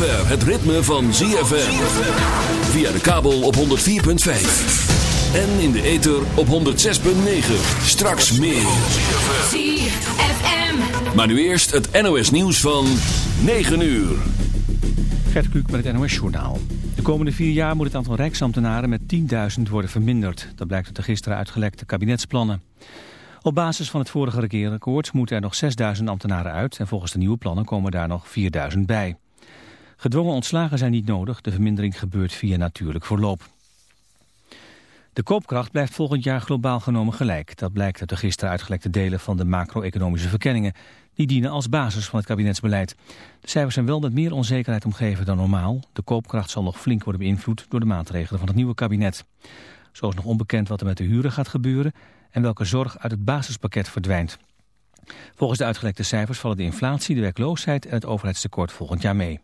zover het ritme van ZFM. Via de kabel op 104.5. En in de ether op 106.9. Straks meer. ZFM. Maar nu eerst het NOS nieuws van 9 uur. Gert Kluk met het NOS Journaal. De komende vier jaar moet het aantal rijksambtenaren met 10.000 worden verminderd. Dat blijkt uit de gisteren uitgelekte kabinetsplannen. Op basis van het vorige regeerakkoord moeten er nog 6.000 ambtenaren uit... en volgens de nieuwe plannen komen daar nog 4.000 bij. Gedwongen ontslagen zijn niet nodig. De vermindering gebeurt via natuurlijk verloop. De koopkracht blijft volgend jaar globaal genomen gelijk. Dat blijkt uit de gisteren uitgelekte delen van de macro-economische verkenningen. Die dienen als basis van het kabinetsbeleid. De cijfers zijn wel met meer onzekerheid omgeven dan normaal. De koopkracht zal nog flink worden beïnvloed door de maatregelen van het nieuwe kabinet. Zo is nog onbekend wat er met de huren gaat gebeuren en welke zorg uit het basispakket verdwijnt. Volgens de uitgelekte cijfers vallen de inflatie, de werkloosheid en het overheidstekort volgend jaar mee.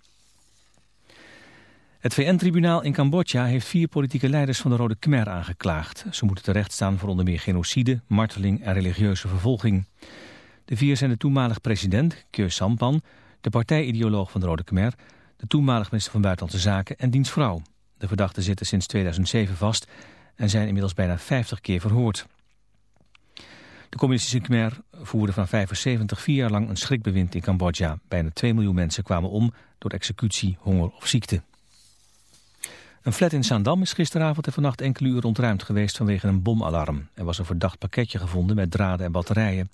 Het VN-tribunaal in Cambodja heeft vier politieke leiders van de Rode Khmer aangeklaagd. Ze moeten terecht staan voor onder meer genocide, marteling en religieuze vervolging. De vier zijn de toenmalig president, Khieu Sampan, de partijideoloog van de Rode Khmer, de toenmalig minister van Buitenlandse Zaken en diens vrouw. De verdachten zitten sinds 2007 vast en zijn inmiddels bijna 50 keer verhoord. De communistische Khmer voerde van 75 vier jaar lang een schrikbewind in Cambodja. Bijna 2 miljoen mensen kwamen om door executie, honger of ziekte. Een flat in Zaandam is gisteravond en vannacht enkele uur ontruimd geweest vanwege een bomalarm. Er was een verdacht pakketje gevonden met draden en batterijen.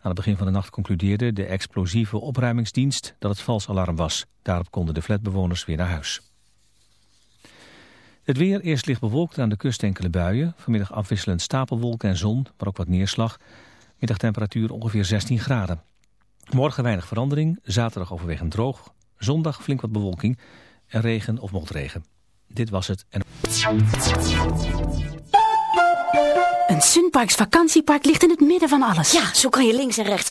Aan het begin van de nacht concludeerde de explosieve opruimingsdienst dat het vals alarm was. Daarop konden de flatbewoners weer naar huis. Het weer eerst licht bewolkt aan de kust enkele buien. Vanmiddag afwisselend stapelwolken en zon, maar ook wat neerslag. Middagtemperatuur ongeveer 16 graden. Morgen weinig verandering, zaterdag overwegend droog. Zondag flink wat bewolking en regen of motregen. Dit was het. En... Een Sunparks vakantiepark ligt in het midden van alles. Ja, zo kan je links en rechts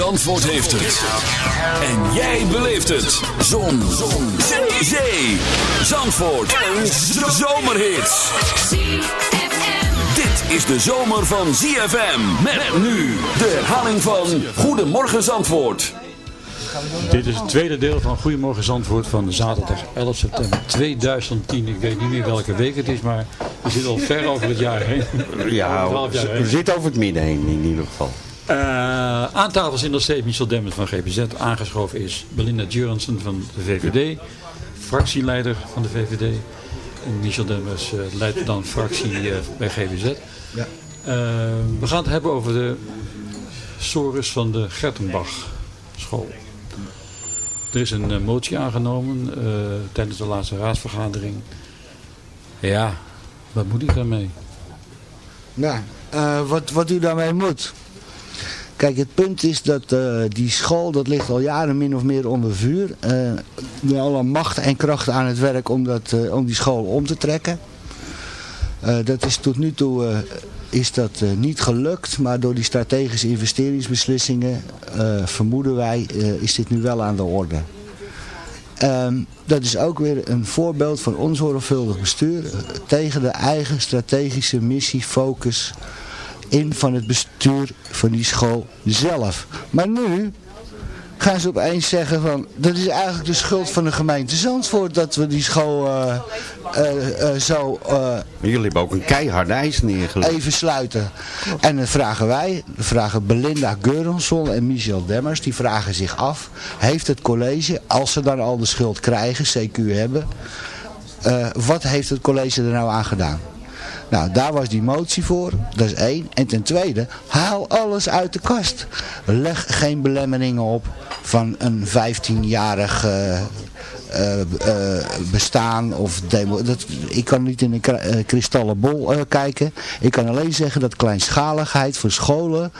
Zandvoort heeft het. En jij beleeft het. Zon. Zon. Zee. Zee. Zandvoort. Een zomerhit. Dit is de zomer van ZFM. Met nu de herhaling van Goedemorgen Zandvoort. Dit is het tweede deel van Goedemorgen Zandvoort van zaterdag 11 september 2010. Ik weet niet meer welke week het is, maar we zitten al ver over het jaar heen. Ja, we zitten over het midden heen in ieder geval. Eh, aan tafel is nog steeds Michel Demmers van GPZ. Aangeschoven is Belinda Jurensen van de VVD. Fractieleider van de VVD. En Michel Demmers eh, leidt dan fractie eh, bij GPZ. Ja. Eh, we gaan het hebben over de sores van de Gertenbach school. Er is een motie aangenomen tijdens de laatste raadsvergadering. Ja, wat moet ik daarmee? Nou, wat, wat u daarmee moet. Kijk, het punt is dat eh, die school, dat ligt al jaren min of meer onder vuur. Eh er alle macht en kracht aan het werk om, dat, eh, om die school om te trekken. Dat is tot nu toe is dat niet gelukt, maar door die strategische investeringsbeslissingen vermoeden wij, is dit nu wel aan de orde. Ehm, dat is ook weer een voorbeeld van onzorgvuldig bestuur tegen de eigen strategische missie, focus in van het bestuur van die school zelf. Maar nu gaan ze opeens zeggen van, dat is eigenlijk de schuld van de gemeente Zandvoort dat we die school eh, eh, eh, zo jullie hebben ook een keiharde eis neergelegd. even sluiten. En dan vragen wij, dan vragen Belinda Geuronsson en Michel Demmers, die vragen zich af, heeft het college, als ze dan al de schuld krijgen, CQ hebben, wat heeft het college er nou aan gedaan? Nou, daar was die motie voor. Dat is één. En ten tweede, haal alles uit de kast. Leg geen belemmeringen op van een 15-jarig eh, eh, eh, bestaan of demo. Dat, ik kan niet in een eh, kristallen bol eh, kijken. Ik kan alleen zeggen dat kleinschaligheid voor scholen,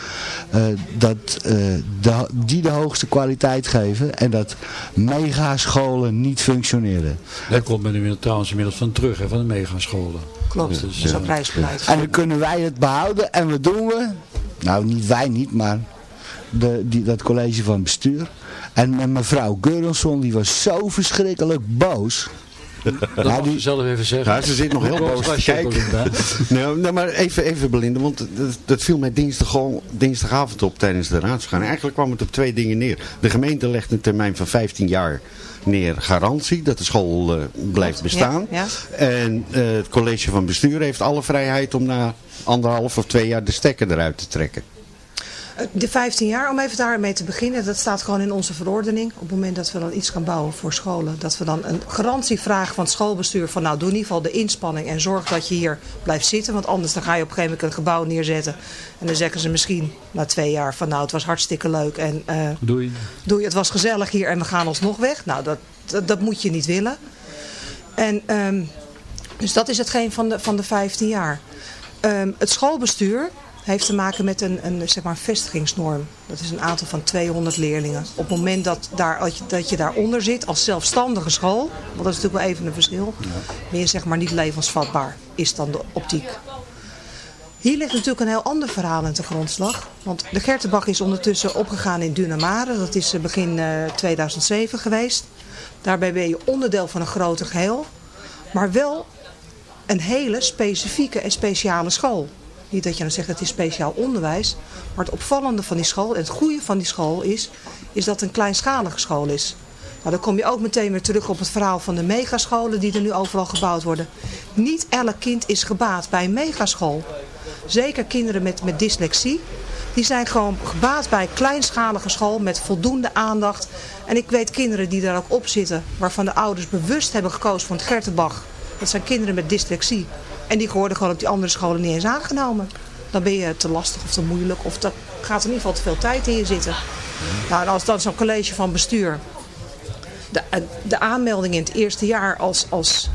eh, dat, eh, de, die de hoogste kwaliteit geven en dat megascholen niet functioneren. Daar komt men inmiddels trouwens inmiddels van terug, hè, van de megascholen. Klopt, Dus, eh, prijsbeleid. En dan kunnen wij het behouden en wat doen we? Nou, niet wij niet, maar de, die, dat college van bestuur. En, en mevrouw Geuronsson, die was zo verschrikkelijk boos. Dat Ja, mag die- je zelf even zeggen. Ja, ze zit nog heel boos te kijken. Nou, nou, maar even, even Belinda, want dat, dat viel mij dinsdag dinsdagavond op tijdens de raadsvergadering. Eigenlijk kwam het op twee dingen neer. De gemeente legt een termijn van 15 jaar neer garantie dat de school eh, blijft bestaan. Ja, En eh, het college van bestuur heeft alle vrijheid om na anderhalf of twee jaar de stekker eruit te trekken. De 15 jaar, om even daarmee te beginnen, dat staat gewoon in onze verordening. Op het moment dat we dan iets gaan bouwen voor scholen, dat we dan een garantie vragen van het schoolbestuur van nou doe in ieder geval de inspanning en zorg dat je hier blijft zitten. Want anders dan ga je op een gegeven moment een gebouw neerzetten en dan zeggen ze misschien na twee jaar van nou het was hartstikke leuk en eh, Doei. doe je, het was gezellig hier en we gaan alsnog weg. Nou, dat, dat, dat moet je niet willen. En, ehm, dus dat is hetgeen van de, van de 15 jaar. Ehm, het schoolbestuur heeft te maken met een, een, zeg maar, vestigingsnorm. Dat is een aantal van 200 leerlingen. Op het moment dat, daar, dat, je, daaronder zit als zelfstandige school, want dat is natuurlijk wel even een verschil, ben je zeg maar niet levensvatbaar, is dan de optiek. Hier ligt natuurlijk een heel ander verhaal in de grondslag. Want de Gertenbach is ondertussen opgegaan in Dunamare. Dat is eh, begin eh, 2007 geweest. Daarbij ben je onderdeel van een groter geheel. Maar wel een hele specifieke en speciale school. Niet dat je dan zegt het is speciaal onderwijs. Maar het opvallende van die school en het goede van die school is, is dat het een kleinschalige school is. Nou, dan kom je ook meteen weer terug op het verhaal van de megascholen die er nu overal gebouwd worden. Niet elk kind is gebaat bij een megaschool. Zeker kinderen met, met dyslexie. Die zijn gewoon gebaat bij een kleinschalige school met voldoende aandacht. En ik weet kinderen die daar ook op zitten, waarvan de ouders bewust hebben gekozen voor het Gertenbach. Dat zijn kinderen met dyslexie. En die worden gewoon op die andere scholen niet eens aangenomen. Dan ben je te lastig of te moeilijk of er gaat in ieder geval te veel tijd in je zitten. Nou, en als dan zo'n college van bestuur de, de aanmelding in het eerste jaar als, als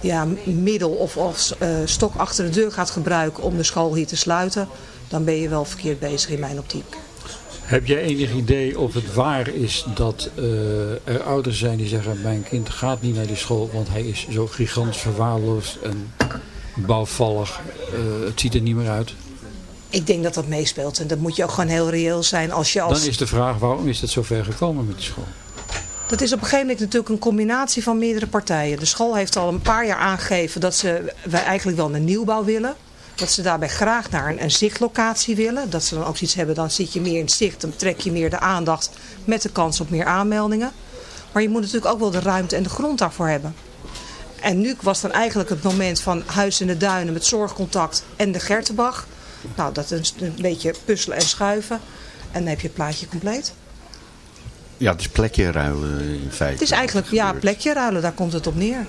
ja, middel of als eh, stok achter de deur gaat gebruiken om de school hier te sluiten, dan ben je wel verkeerd bezig in mijn optiek. Heb jij enig idee of het waar is dat eh, er ouders zijn die zeggen... mijn kind gaat niet naar die school, want hij is zo gigantisch verwaarloosd en bouwvallig. Eh, het ziet er niet meer uit. Ik denk dat dat meespeelt en dat moet je ook gewoon heel reëel zijn als je als... Dan is de vraag, waarom is het zo ver gekomen met die school? Dat is op een gegeven moment natuurlijk een combinatie van meerdere partijen. De school heeft al een paar jaar aangegeven dat ze wij eigenlijk wel een nieuwbouw willen. Dat ze daarbij graag naar een, een zichtlocatie willen. Dat ze dan ook zoiets hebben, dan zit je meer in het zicht. Dan trek je meer de aandacht met de kans op meer aanmeldingen. Maar je moet natuurlijk ook wel de ruimte en de grond daarvoor hebben. En nu was dan eigenlijk het moment van Huis in de Duinen met zorgcontact en de Gertenbach. Nou, dat is een beetje puzzelen en schuiven. En dan heb je het plaatje compleet. Ja, het is plekje ruilen in feite. Het is eigenlijk ja, plekje ruilen, daar komt het op neer.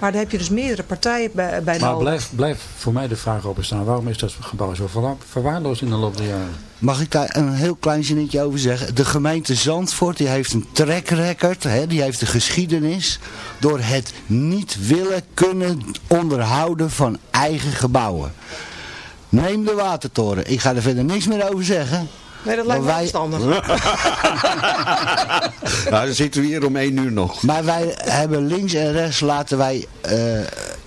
Maar daar heb je dus meerdere partijen bij, bij Maar nodig. blijft blijf voor mij de vraag openstaan. Waarom is dat gebouw zo verwa- verwaarloosd in de loop der jaren? Mag ik daar een heel klein zinnetje over zeggen? De gemeente Zandvoort die heeft een track record, hè, die heeft de geschiedenis door het niet willen kunnen onderhouden van eigen gebouwen. Neem de watertoren. Ik ga er verder niks meer over zeggen. Nee, dat lijkt me Maar wij- verstandig. Nou, dan zitten we hier om één uur nog. Maar wij hebben links en rechts laten wij eh,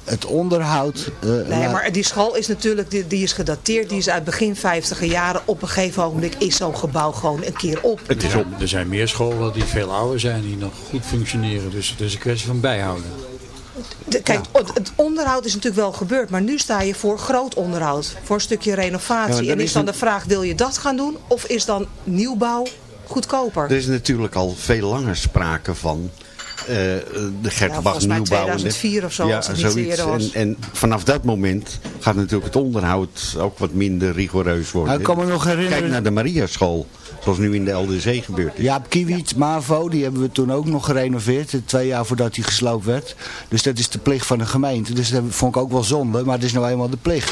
het onderhoud... eh, Nee, maar die school is natuurlijk, die, die is gedateerd, die is uit begin 50 jaren. Op een gegeven ogenblik is zo'n gebouw gewoon een keer op. Er zijn, er zijn meer scholen die veel ouder zijn, die nog goed functioneren. Dus het is een kwestie van bijhouden. Kijk, o- het onderhoud is natuurlijk wel gebeurd, maar nu sta je voor groot onderhoud. Voor een stukje renovatie. en is is dan een- de vraag, wil je dat gaan doen? Of is dan nieuwbouw goedkoper? Er is natuurlijk al veel langer sprake van de Gertenbach volgens mij nieuwbouw. en de- 2004 of zo, Ja, als het niet zoiets. eerder was. En, en vanaf dat moment gaat natuurlijk het onderhoud ook wat minder rigoureus worden. Nou, ik kan me nog herinneren- Kijk naar de Mariaschool, zoals nu in de LDC gebeurd is. Jaap Kiewiet, MAVO, die hebben we toen ook nog gerenoveerd. eh, Twee jaar voordat hij gesloopt werd. Dus dat is de plicht van de gemeente. Dus dat vond ik ook wel zonde, maar het is nou eenmaal de plicht.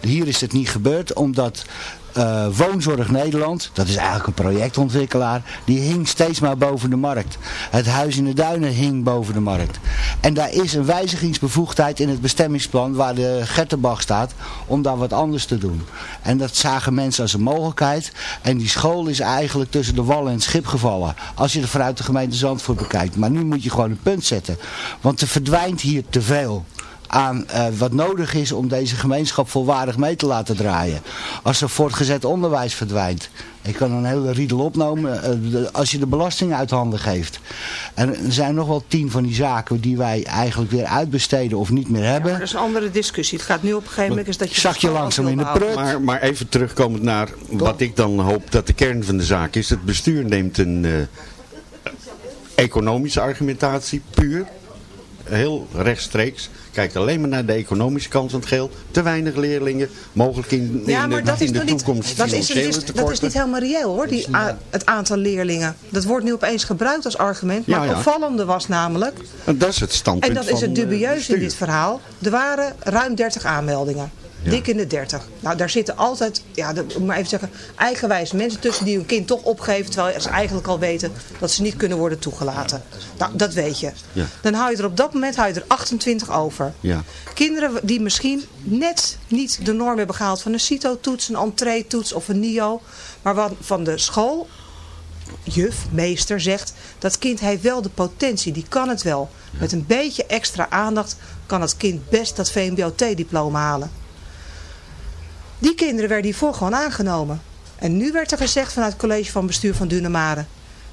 Hier is het niet gebeurd, omdat eh, Woonzorg Nederland, dat is eigenlijk een projectontwikkelaar, die hing steeds maar boven de markt. Het huis in de duinen hing boven de markt. En daar is een wijzigingsbevoegdheid in het bestemmingsplan waar de Gertenbach staat, om daar wat anders te doen. En dat zagen mensen als een mogelijkheid. En die school is eigenlijk tussen de wal en het schip gevallen. Als je het vanuit de gemeente Zandvoort bekijkt. Maar nu moet je gewoon een punt zetten. Want er verdwijnt hier te veel aan eh, wat nodig is om deze gemeenschap volwaardig mee te laten draaien. Als er voortgezet onderwijs verdwijnt. Ik kan een hele riedel opnemen eh, de- als je de belasting uit handen geeft. En er zijn nog wel tien van die zaken die wij eigenlijk weer uitbesteden of niet meer hebben. Maar dat is een andere discussie. Het gaat nu op een gegeven moment is dat je... Zak je langzaam in de prut. Maar, maar even terugkomend naar wat ik dan hoop dat de kern van de zaak is. Het bestuur neemt een eh, economische argumentatie, puur. Heel rechtstreeks. Kijkt alleen maar naar de economische kant van het geheel. Te weinig leerlingen. Mogelijk in, Ja, in maar de, dat is de nog niet, toekomst dat is, is, dat is niet helemaal reëel hoor, die, het aantal leerlingen. Dat wordt nu opeens gebruikt als argument. Maar Ja, opvallende was namelijk, En dat is het standpunt en dat is het eh, dubieus in dit verhaal, er waren ruim 30 aanmeldingen. Ja. Dik in de 30. Nou, daar zitten altijd, ja, de- maar even zeggen, eigenwijze mensen tussen die hun kind toch opgeven. Terwijl ze eigenlijk al weten dat ze niet kunnen worden toegelaten. Nou, dat weet je. Ja. Dan hou je er op dat moment hou je er 28 over. Ja. Kinderen die misschien net niet de norm hebben gehaald van een CITO-toets, een entree-toets of een NIO. Maar wat van de school, juf, meester zegt, dat kind heeft wel de potentie, die kan het wel. Met een beetje extra aandacht kan het kind best dat VMBOT-diploma halen. Die kinderen werden hiervoor gewoon aangenomen. En nu werd er gezegd vanuit het college van bestuur van Dunamare.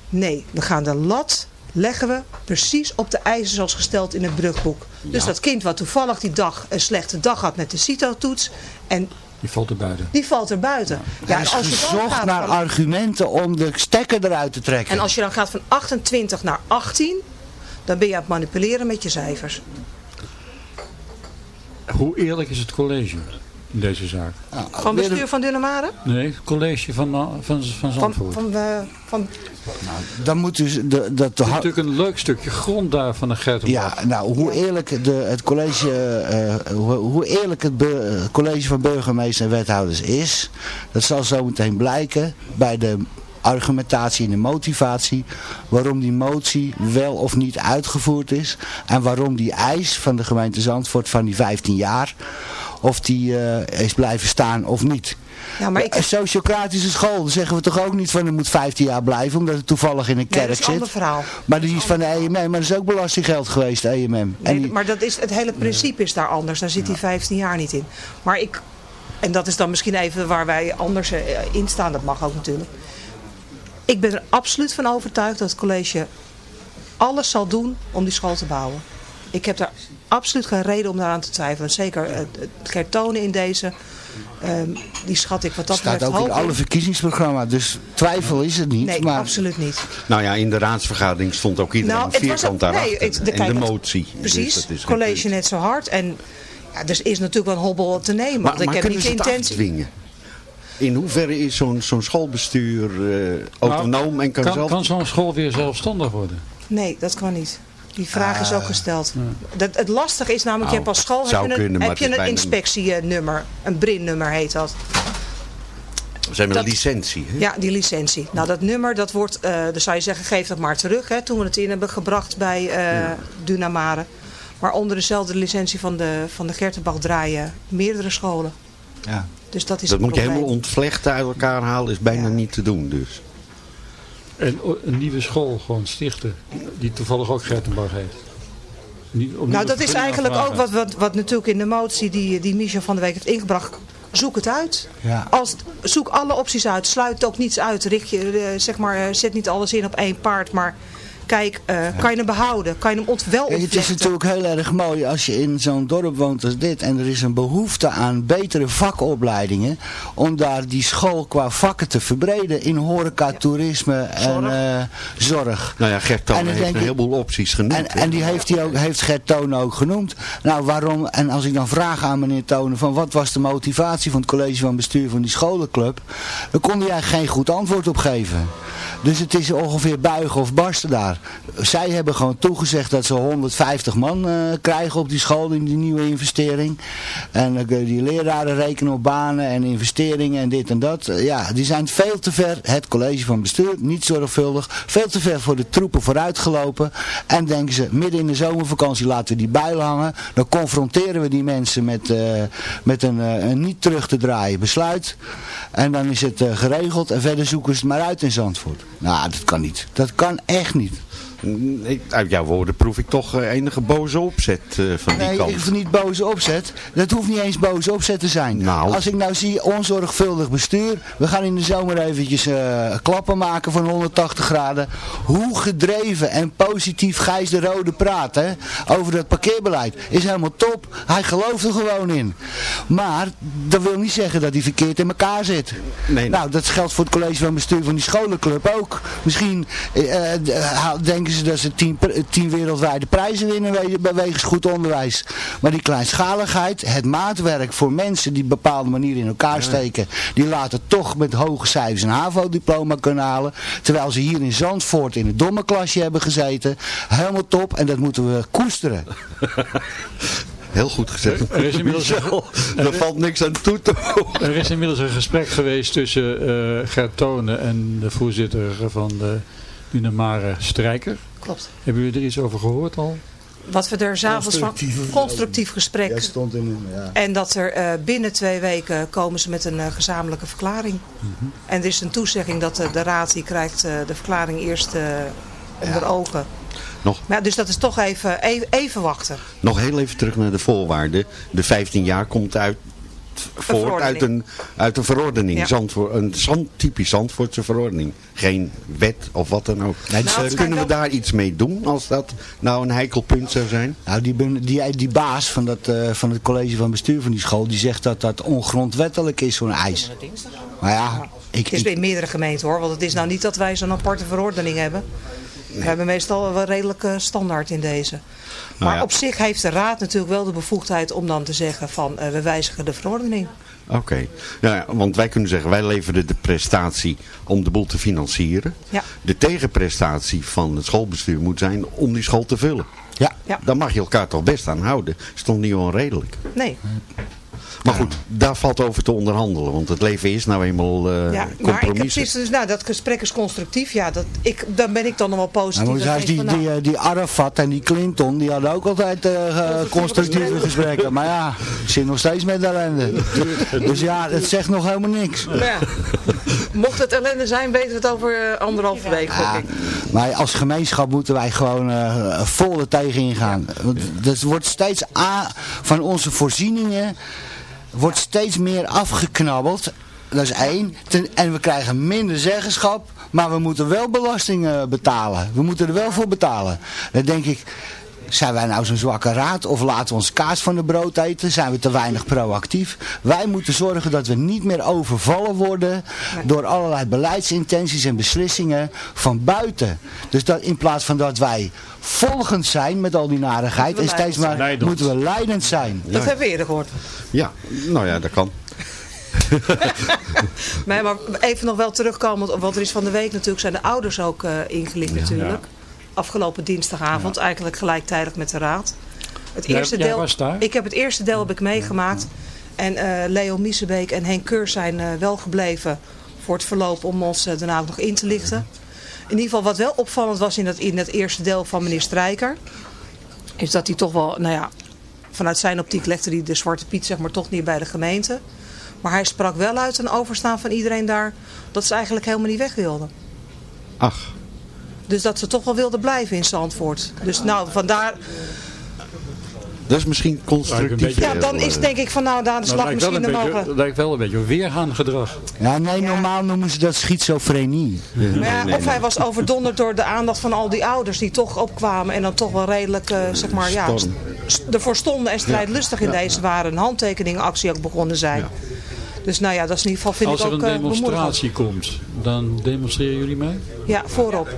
Nee, we gaan de lat leggen we precies op de eisen zoals gesteld in het brugboek. Dus dat kind wat toevallig die dag een slechte dag had met de CITO-toets en Die valt er buiten. die valt er buiten. Ja, Er is als je gezocht gaat naar van- argumenten om de stekker eruit te trekken. en als je dan gaat van 28 naar 18, dan ben je aan het manipuleren met je cijfers. Hoe eerlijk is het college in deze zaak? Van bestuur van Dunamare? Nee, het college van, uh, van, van Van, Zandvoort. van, eh, van, Dan moet dus de, dat de Het is natuurlijk een leuk stukje grond daar van de Gertenbach. Ja, nou, hoe eerlijk de, het college, eh, hoe, hoe eerlijk het college van burgemeester en wethouders is, dat zal zo meteen blijken bij de argumentatie en de motivatie waarom die motie wel of niet uitgevoerd is en waarom die eis van de gemeente Zandvoort van die 15 jaar of die eh, is blijven staan of niet. Ja, maar ik- Een sociocratische school, zeggen we toch ook niet van het moet 15 jaar blijven omdat het toevallig in een Nee, kerk dat is een zit. ander verhaal. Maar die is van de EMM, maar dat is ook belastinggeld geweest, de EMM. en Nee, die- maar dat is, het hele principe is daar anders. Daar zit die 15 jaar niet in. Maar ik, en dat is dan misschien even waar wij anders eh, in staan. Dat mag ook natuurlijk. Ik ben er absoluut van overtuigd dat het college alles zal doen om die school te bouwen. Ik heb daar absoluut geen reden om daaraan te twijfelen. Zeker eh, het Gert Tonen in deze. ehm, die schat ik wat dat staat betreft ook in alle verkiezingsprogramma's, dus twijfel is het niet. Nee, maar absoluut niet. Nou ja, in de raadsvergadering stond ook iedereen Nou, het vierkant daarachter. nee, het- de- en kijk, de het- motie. Precies, Dus is geen college net zo hard. En ja, er is natuurlijk wel een hobbel te nemen. Maar, want ik heb kunnen niet ze de het intentie. afdwingen? In hoeverre is zo'n zo'n schoolbestuur eh, autonoom en kan, kan, zelf... kan zo'n school weer zelfstandig worden? Nee, dat kan niet. Die vraag is ook gesteld. Dat, het lastige is namelijk, je hebt als school heb je een, kunnen, heb je een inspectienummer. Een BRIN-nummer heet dat. Ze hebben een dat- licentie. Hè? Ja, die licentie. Nou, dat nummer, dat wordt, eh dan zou je zeggen, geef dat maar terug. Hè, toen we het in hebben gebracht bij eh Dunamare. Maar onder dezelfde licentie van de, van de Gertenbach draaien meerdere scholen. Ja. Dus dat is Dat een moet je helemaal ontvlechten uit elkaar halen, is bijna Ja. niet te doen dus. En o- een nieuwe school gewoon stichten, die toevallig ook Gertenbach heeft. Niet, om Nou, dat is eigenlijk ook wat, wat, wat natuurlijk in de motie die, die Michel van der Week heeft ingebracht. Zoek het uit. Ja. Als, zoek alle opties uit. Sluit ook niets uit. Richt je, eh, zeg maar, eh, zet niet alles in op één paard. Maar kijk, eh, kan je hem behouden? Kan je hem ont wel het is natuurlijk heel erg mooi als je in zo'n dorp woont als dit en er is een behoefte aan betere vakopleidingen om daar die school qua vakken te verbreden in horeca, toerisme en eh, zorg. Nou ja, Gert Toon heeft een heleboel opties genoemd. En, en die heeft, hij ook, heeft Gert Toon ook genoemd. Nou, waarom, en als ik dan vraag aan meneer Tonen van wat was de motivatie van het college van bestuur van die scholenclub, dan kon hij eigenlijk geen goed antwoord op geven. Dus het is ongeveer buigen of barsten daar. Zij hebben gewoon toegezegd dat ze 150 man eh, krijgen op die school in die nieuwe investering. En die leraren rekenen op banen en investeringen en dit en dat. Eh, ja, die zijn veel te ver, het college van bestuur, niet zorgvuldig, veel te ver voor de troepen vooruitgelopen. En denken ze, midden in de zomervakantie laten we die bijlen hangen. Dan confronteren we die mensen met, eh, met een, een niet terug te draaien besluit. En dan is het geregeld en verder zoeken ze het maar uit in Zandvoort. Nou, dat kan niet. Dat kan echt niet. Ik- Uit jouw woorden proef ik toch eh, enige boze opzet eh, van die Nee, kant. ik hoef niet boze opzet. Dat hoeft niet eens boze opzet te zijn. Nou. Als ik nou zie onzorgvuldig bestuur. We gaan in de zomer eventjes eh, klappen maken van 180 graden. Hoe gedreven en positief Gijs de Rode praat hè, over dat parkeerbeleid. Is helemaal top. Hij gelooft er gewoon in. Maar dat wil niet zeggen dat hij verkeerd in elkaar zit. Nee. Nou, dat geldt voor het college van bestuur van die scholenclub ook. Misschien haal- denken ze dat ze tien, wereldwijde prijzen winnen we- bij wegens goed onderwijs. Maar die kleinschaligheid, het maatwerk voor mensen die bepaalde manieren in elkaar steken, die laten toch met hoge cijfers een HAVO-diploma kunnen halen. Terwijl ze hier in Zandvoort in het domme klasje hebben gezeten. Helemaal top en dat moeten we koesteren. Heel goed gezegd. Er is inmiddels- Michel, er valt niks aan toe te. Er is inmiddels een gesprek geweest tussen eh Gert Tonen en de voorzitter van de Dunamare Strijker. Klopt. Hebben jullie er iets over gehoord al? Wat we er s'avonds van constructief gesprek. Ja, stond in ja. En dat er eh, binnen twee weken komen ze met een eh, gezamenlijke verklaring. En er is een toezegging dat de raad die krijgt eh, de verklaring eerst eh, onder ogen. Nog, Maar ja, dus dat is toch even, even, even wachten. nog heel even terug naar de voorwaarden. De 15 jaar komt uit voort uit een, uit een verordening. Ja. Zandvoort, een zand, typisch Zandvoortse verordening. Geen wet of wat dan ook. Nee, Dus, Nou, eh, kunnen we daar iets mee doen als dat nou een heikel punt zou zijn? Nou, die, die, die baas van, dat, eh, van het college van bestuur van die school, die zegt dat dat ongrondwettelijk is, zo'n eis. Maar ja, ik, Het is in meerdere gemeenten hoor. Want het is nou niet dat wij zo'n aparte verordening hebben. We hebben meestal wel redelijk standaard in deze. Maar Nou ja. op zich heeft de raad natuurlijk wel de bevoegdheid om dan te zeggen van eh, we wijzigen de verordening. Oké, ja, ja, want wij kunnen zeggen, wij leveren de prestatie om de boel te financieren. Ja. De tegenprestatie van het schoolbestuur moet zijn om die school te vullen. ja, Ja. Daar mag je elkaar toch best aan houden. Is toch niet onredelijk? Nee. Maar goed, daar valt over te onderhandelen. Want het leven is nou eenmaal eh Ja, maar ik heb compromissen. precies, dus, nou, dat gesprek is constructief. Ja, dat, ik, dan ben ik dan nog wel positief. Nou, Dat denk die, van, die, nou, eh, die Arafat en die Clinton, die hadden ook altijd eh, constructieve gesprekken. Maar ja, ik zit nog steeds met ellende. Dus ja, het zegt nog helemaal niks. nou ja, mocht het ellende zijn, weten we het over anderhalve week. gok Ja, ik. maar als gemeenschap moeten wij gewoon eh, vol er tegen ingaan. Want Het wordt steeds a van onze voorzieningen wordt steeds meer afgeknabbeld. Dat is één. En we krijgen minder zeggenschap. Maar we moeten wel belastingen betalen. We moeten er wel voor betalen. Dan denk ik, zijn wij nou zo'n zwakke raad? Of laten we ons kaas van de brood eten? Zijn we te weinig proactief? Wij moeten zorgen dat we niet meer overvallen worden door allerlei beleidsintenties en beslissingen van buiten. Dus dat in plaats van dat wij volgend zijn met al die narigheid, Moeten en we steeds maar leidend. moeten we leidend zijn. Dat hebben we eerder gehoord. Ja, nou ja, dat kan. Nee, maar even nog wel terugkomen, want er is van de week natuurlijk zijn de ouders ook eh, ingelicht natuurlijk. Afgelopen dinsdagavond, eigenlijk gelijktijdig met de raad. Het Jij- eerste jij deel, was daar? Ik heb het eerste deel heb ik meegemaakt. En eh, Leo Miesebeek en Henk Keur zijn eh, wel gebleven voor het verloop om ons eh, daarna ook nog in te lichten. In ieder geval wat wel opvallend was in het, in het eerste deel van meneer Strijker. Is dat hij toch wel, nou ja, vanuit zijn optiek legde hij de Zwarte Piet zeg maar toch niet bij de gemeente. Maar hij sprak wel uit een overstaan van iedereen daar dat ze eigenlijk helemaal niet weg wilden. Ach, Dus dat ze toch wel wilden blijven in Zandvoort. Dus nou, vandaar Dat is misschien constructief. Ja, dan is denk ik van nou, daar de slag misschien een mogen. beetje, lijkt wel een beetje weergaangedrag. Ja, nee, normaal noemen ze dat schizofrenie. Maar ja, of hij was overdonderd door de aandacht van al die ouders die toch opkwamen en dan toch wel redelijk, eh, zeg maar, ja, ervoor stonden en strijdlustig in deze waren. Een handtekeningenactie ook begonnen zijn. Dus nou ja, dat is in ieder geval vind Als ik er ook een eh, demonstratie komt, dan demonstreren jullie mee? Ja, voorop.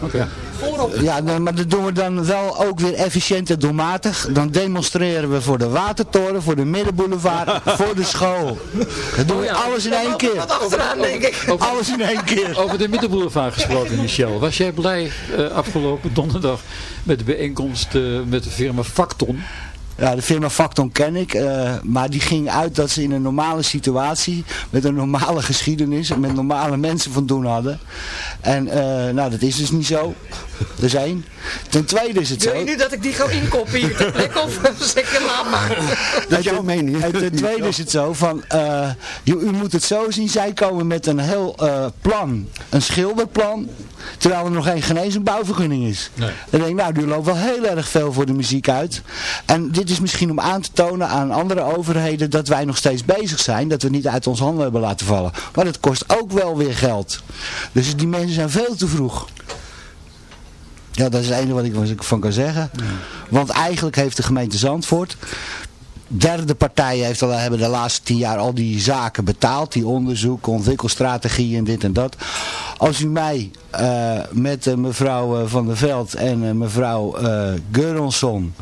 Oké. Voorop. Ja, maar dat doen we dan wel ook weer efficiënt en doelmatig. Dan demonstreren we voor de Watertoren, voor de Middenboulevard, voor de school. Dat doen we alles in één keer. Wat achteraan, denk ik. Alles in één keer. Over de Middenboulevard gesproken, Michel. Was jij blij eh, afgelopen donderdag met de bijeenkomst eh, met de firma Facton? Ja, de firma Facton ken ik, eh, maar die ging uit dat ze in een normale situatie, met een normale geschiedenis en met normale mensen van doen hadden. En eh, nou, dat is dus niet zo. Dat is één. Ten tweede is het Wil zo. je nu dat ik die ga inkoppen plekke of zeg je laat maar? Dat is jouw mening. En ten tweede is het zo van, eh, u, u moet het zo zien, zij komen met een heel eh, plan, een schilderplan, terwijl er nog geen genees een bouwvergunning is. Nee. Dan denk ik, nou, nu loopt wel heel erg veel voor de muziek uit. En dit is misschien om aan te tonen aan andere overheden dat wij nog steeds bezig zijn, dat we niet uit ons handen hebben laten vallen. Maar dat kost ook wel weer geld. Dus die mensen zijn veel te vroeg. Ja, dat is het enige wat ik, wat ik van kan zeggen. Want eigenlijk heeft de gemeente Zandvoort derde partij heeft al, hebben de laatste tien jaar al die zaken betaald. Die onderzoeken, ontwikkelstrategieën en dit en dat. Als u mij eh, met eh, mevrouw eh, Van der Veld en mevrouw eh Geuronsson...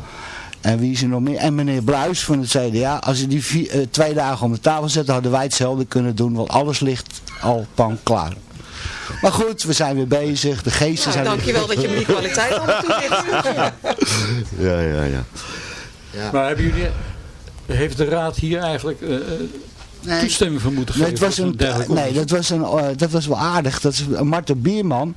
En wie is er nog meer? En meneer Bluis van het CDA. Als u die vier- twee dagen om de tafel zetten, hadden wij hetzelfde kunnen doen. Want alles ligt al pan klaar. Maar goed, we zijn weer bezig. De geesten Nou, zijn weer... dankjewel dat je me die kwaliteit allemaal toelicht. Ja, ja, ja. Maar hebben jullie, heeft de raad hier eigenlijk eh, eh, toestemming voor moeten Nee, geven? het was een, nee dat, was een, eh, dat was wel aardig. Dat is een Marten Bierman.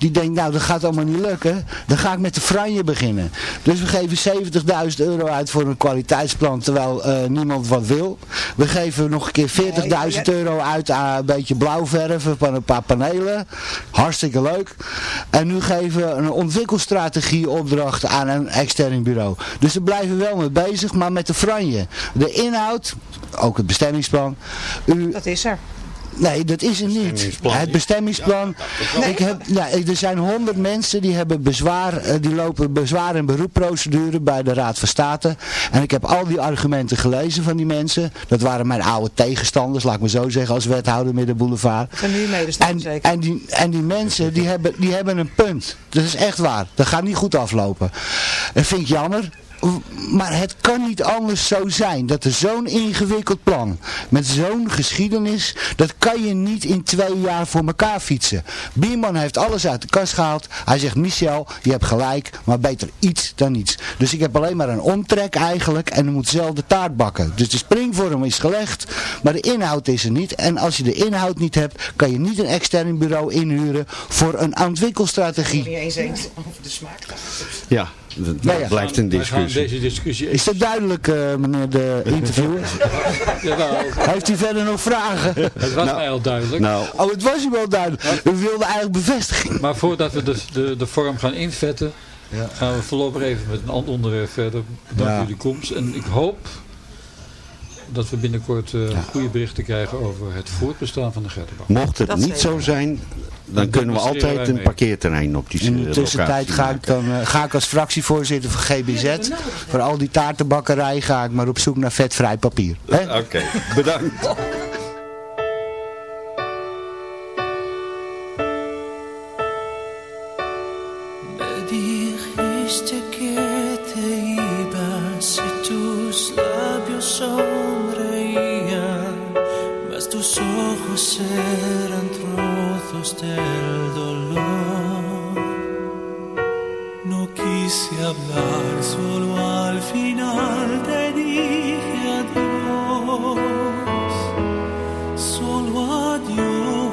Die denkt, nou dat gaat allemaal niet lukken. Dan ga ik met de franje beginnen. Dus we geven 70.000 euro uit voor een kwaliteitsplan. Terwijl eh, niemand wat wil. We geven nog een keer 40.000 euro uit aan een beetje blauwverven van een paar panelen. Hartstikke leuk. En nu geven we een ontwikkelstrategie opdracht aan een extern bureau. Dus daar blijven we wel mee bezig. Maar met de franje. De inhoud, ook het bestemmingsplan. U, Dat is er. Nee, dat is er niet. Het bestemmingsplan. Ik heb, nou, er zijn honderd mensen die hebben bezwaar, eh, die lopen bezwaar- en beroepprocedure bij de Raad van State. En ik heb al die argumenten gelezen van die mensen. Dat waren mijn oude tegenstanders, laat ik maar zo zeggen, als wethouder Middenboulevard. En nu En, zeker. en, die, en die mensen die hebben, die hebben een punt. Dat is echt waar. Dat gaat niet goed aflopen. Dat vind ik jammer. Maar het kan niet anders zo zijn dat er zo'n ingewikkeld plan met zo'n geschiedenis, dat kan je niet in twee jaar voor elkaar fietsen. Bierman heeft alles uit de kast gehaald. Hij zegt, Michel, je hebt gelijk, maar beter iets dan niets. Dus ik heb alleen maar een omtrek eigenlijk en moet zelf de taart bakken. Dus de springvorm is gelegd, maar de inhoud is er niet. En als je de inhoud niet hebt, kan je niet een extern bureau inhuren voor een ontwikkelstrategie. Niet eens eens over de smaak. Ja, dat Ja, ja. blijft een discussie. deze discussie Is dat duidelijk, eh, meneer de interviewer? Jawel, Heeft u verder nog vragen? het was mij al duidelijk. Nou, Oh, het was u wel duidelijk. U wilde eigenlijk bevestiging. Maar voordat we de, de, de vorm gaan invetten, gaan we voorlopig even met een ander onderwerp verder. Bedankt Ja. voor jullie komst. En ik hoop dat we binnenkort eh, goede berichten krijgen over het voortbestaan van de Gertenbach. mocht het Dat niet zeker. zo zijn, dan kunnen we altijd een parkeerterrein op die In de eh, tussentijd ga ik, dan, eh, ga ik als fractievoorzitter van GBZ, voor al die taartenbakkerij, ga ik maar op zoek naar vetvrij papier. Hè? Oké, bedankt. hablar, solo al final te dije adiós, solo adiós.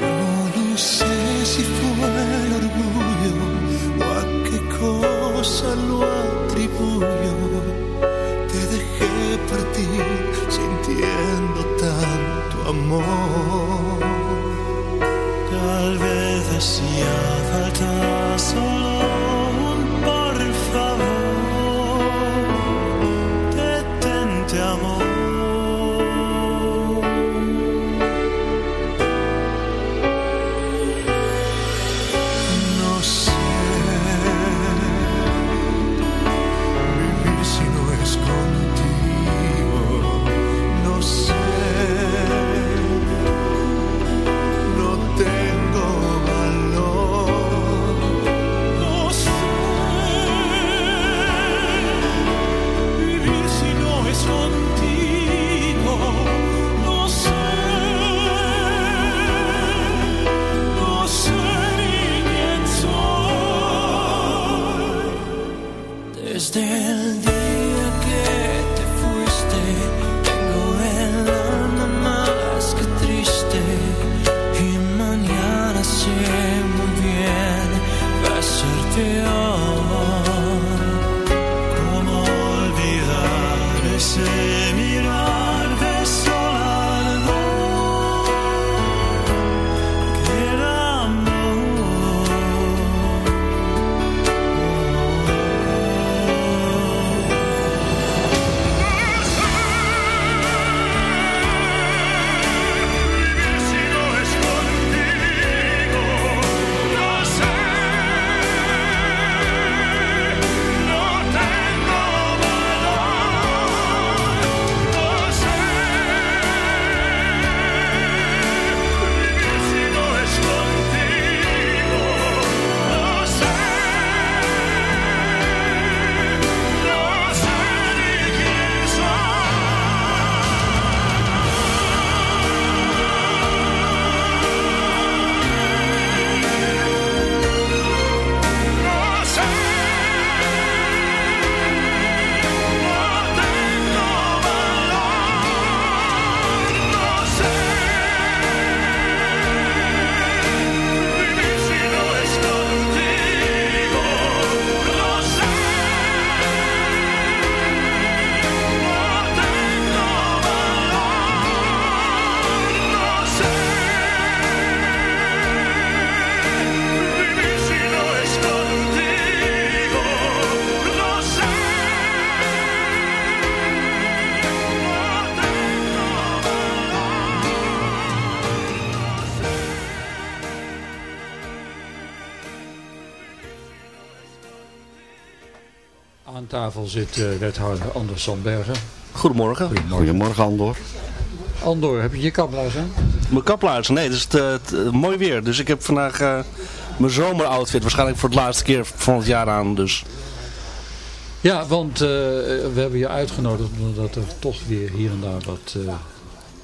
No sé si fue el orgullo o a qué cosa lo atribuyo. Te dejé partir sintiendo tanto amor. the sea of Alta tafel zit eh, wethouder Anders Sandbergen. Goedemorgen. Goedemorgen Andor. Andor, heb je je kaplaars aan? Mijn kaplaars, nee, het is te, te- mooi weer. Dus ik heb vandaag eh, mijn zomeroutfit waarschijnlijk voor de laatste keer van het jaar aan. Dus Ja, want eh, we hebben je uitgenodigd omdat er toch weer hier en daar wat eh,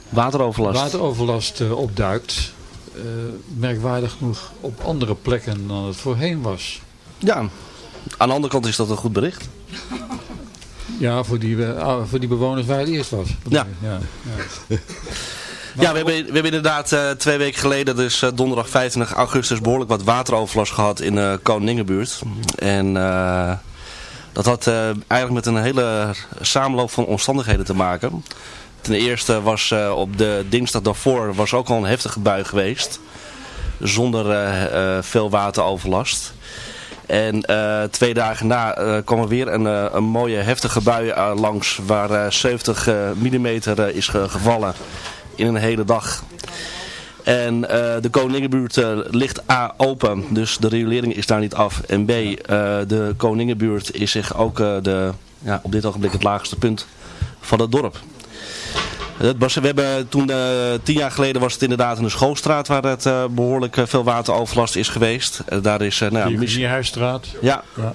wateroverlast. wateroverlast eh, opduikt. Eh, merkwaardig genoeg op andere plekken dan het voorheen was. Ja, aan de andere kant is dat een goed bericht. Ja, voor die, eh, ah, voor die bewoners waar het eerst was. Ja. ja, ja. Ja, we hebben, we hebben inderdaad eh, twee weken geleden, dus eh, donderdag 25 augustus, behoorlijk wat wateroverlast gehad in de Koningenbuurt. En dat had eigenlijk met een hele samenloop van omstandigheden te maken. Ten eerste was op de dinsdag daarvoor was ook al een heftige bui geweest. Zonder veel wateroverlast. En eh, twee dagen na eh, kwam er weer een, eh, een mooie heftige bui langs waar eh, 70 mm is ge- gevallen in een hele dag. En de Koningenbuurt ligt A open, dus de riolering is daar niet af. En B, de Koningenbuurt is zich ook de, ja, op dit ogenblik het laagste punt van het dorp. Was, we hebben toen, eh, tien jaar geleden was het inderdaad in de Schoolstraat waar het eh, behoorlijk eh, veel wateroverlast is geweest. Daar is, nou, Mich- Huisstraat. ja. Ja.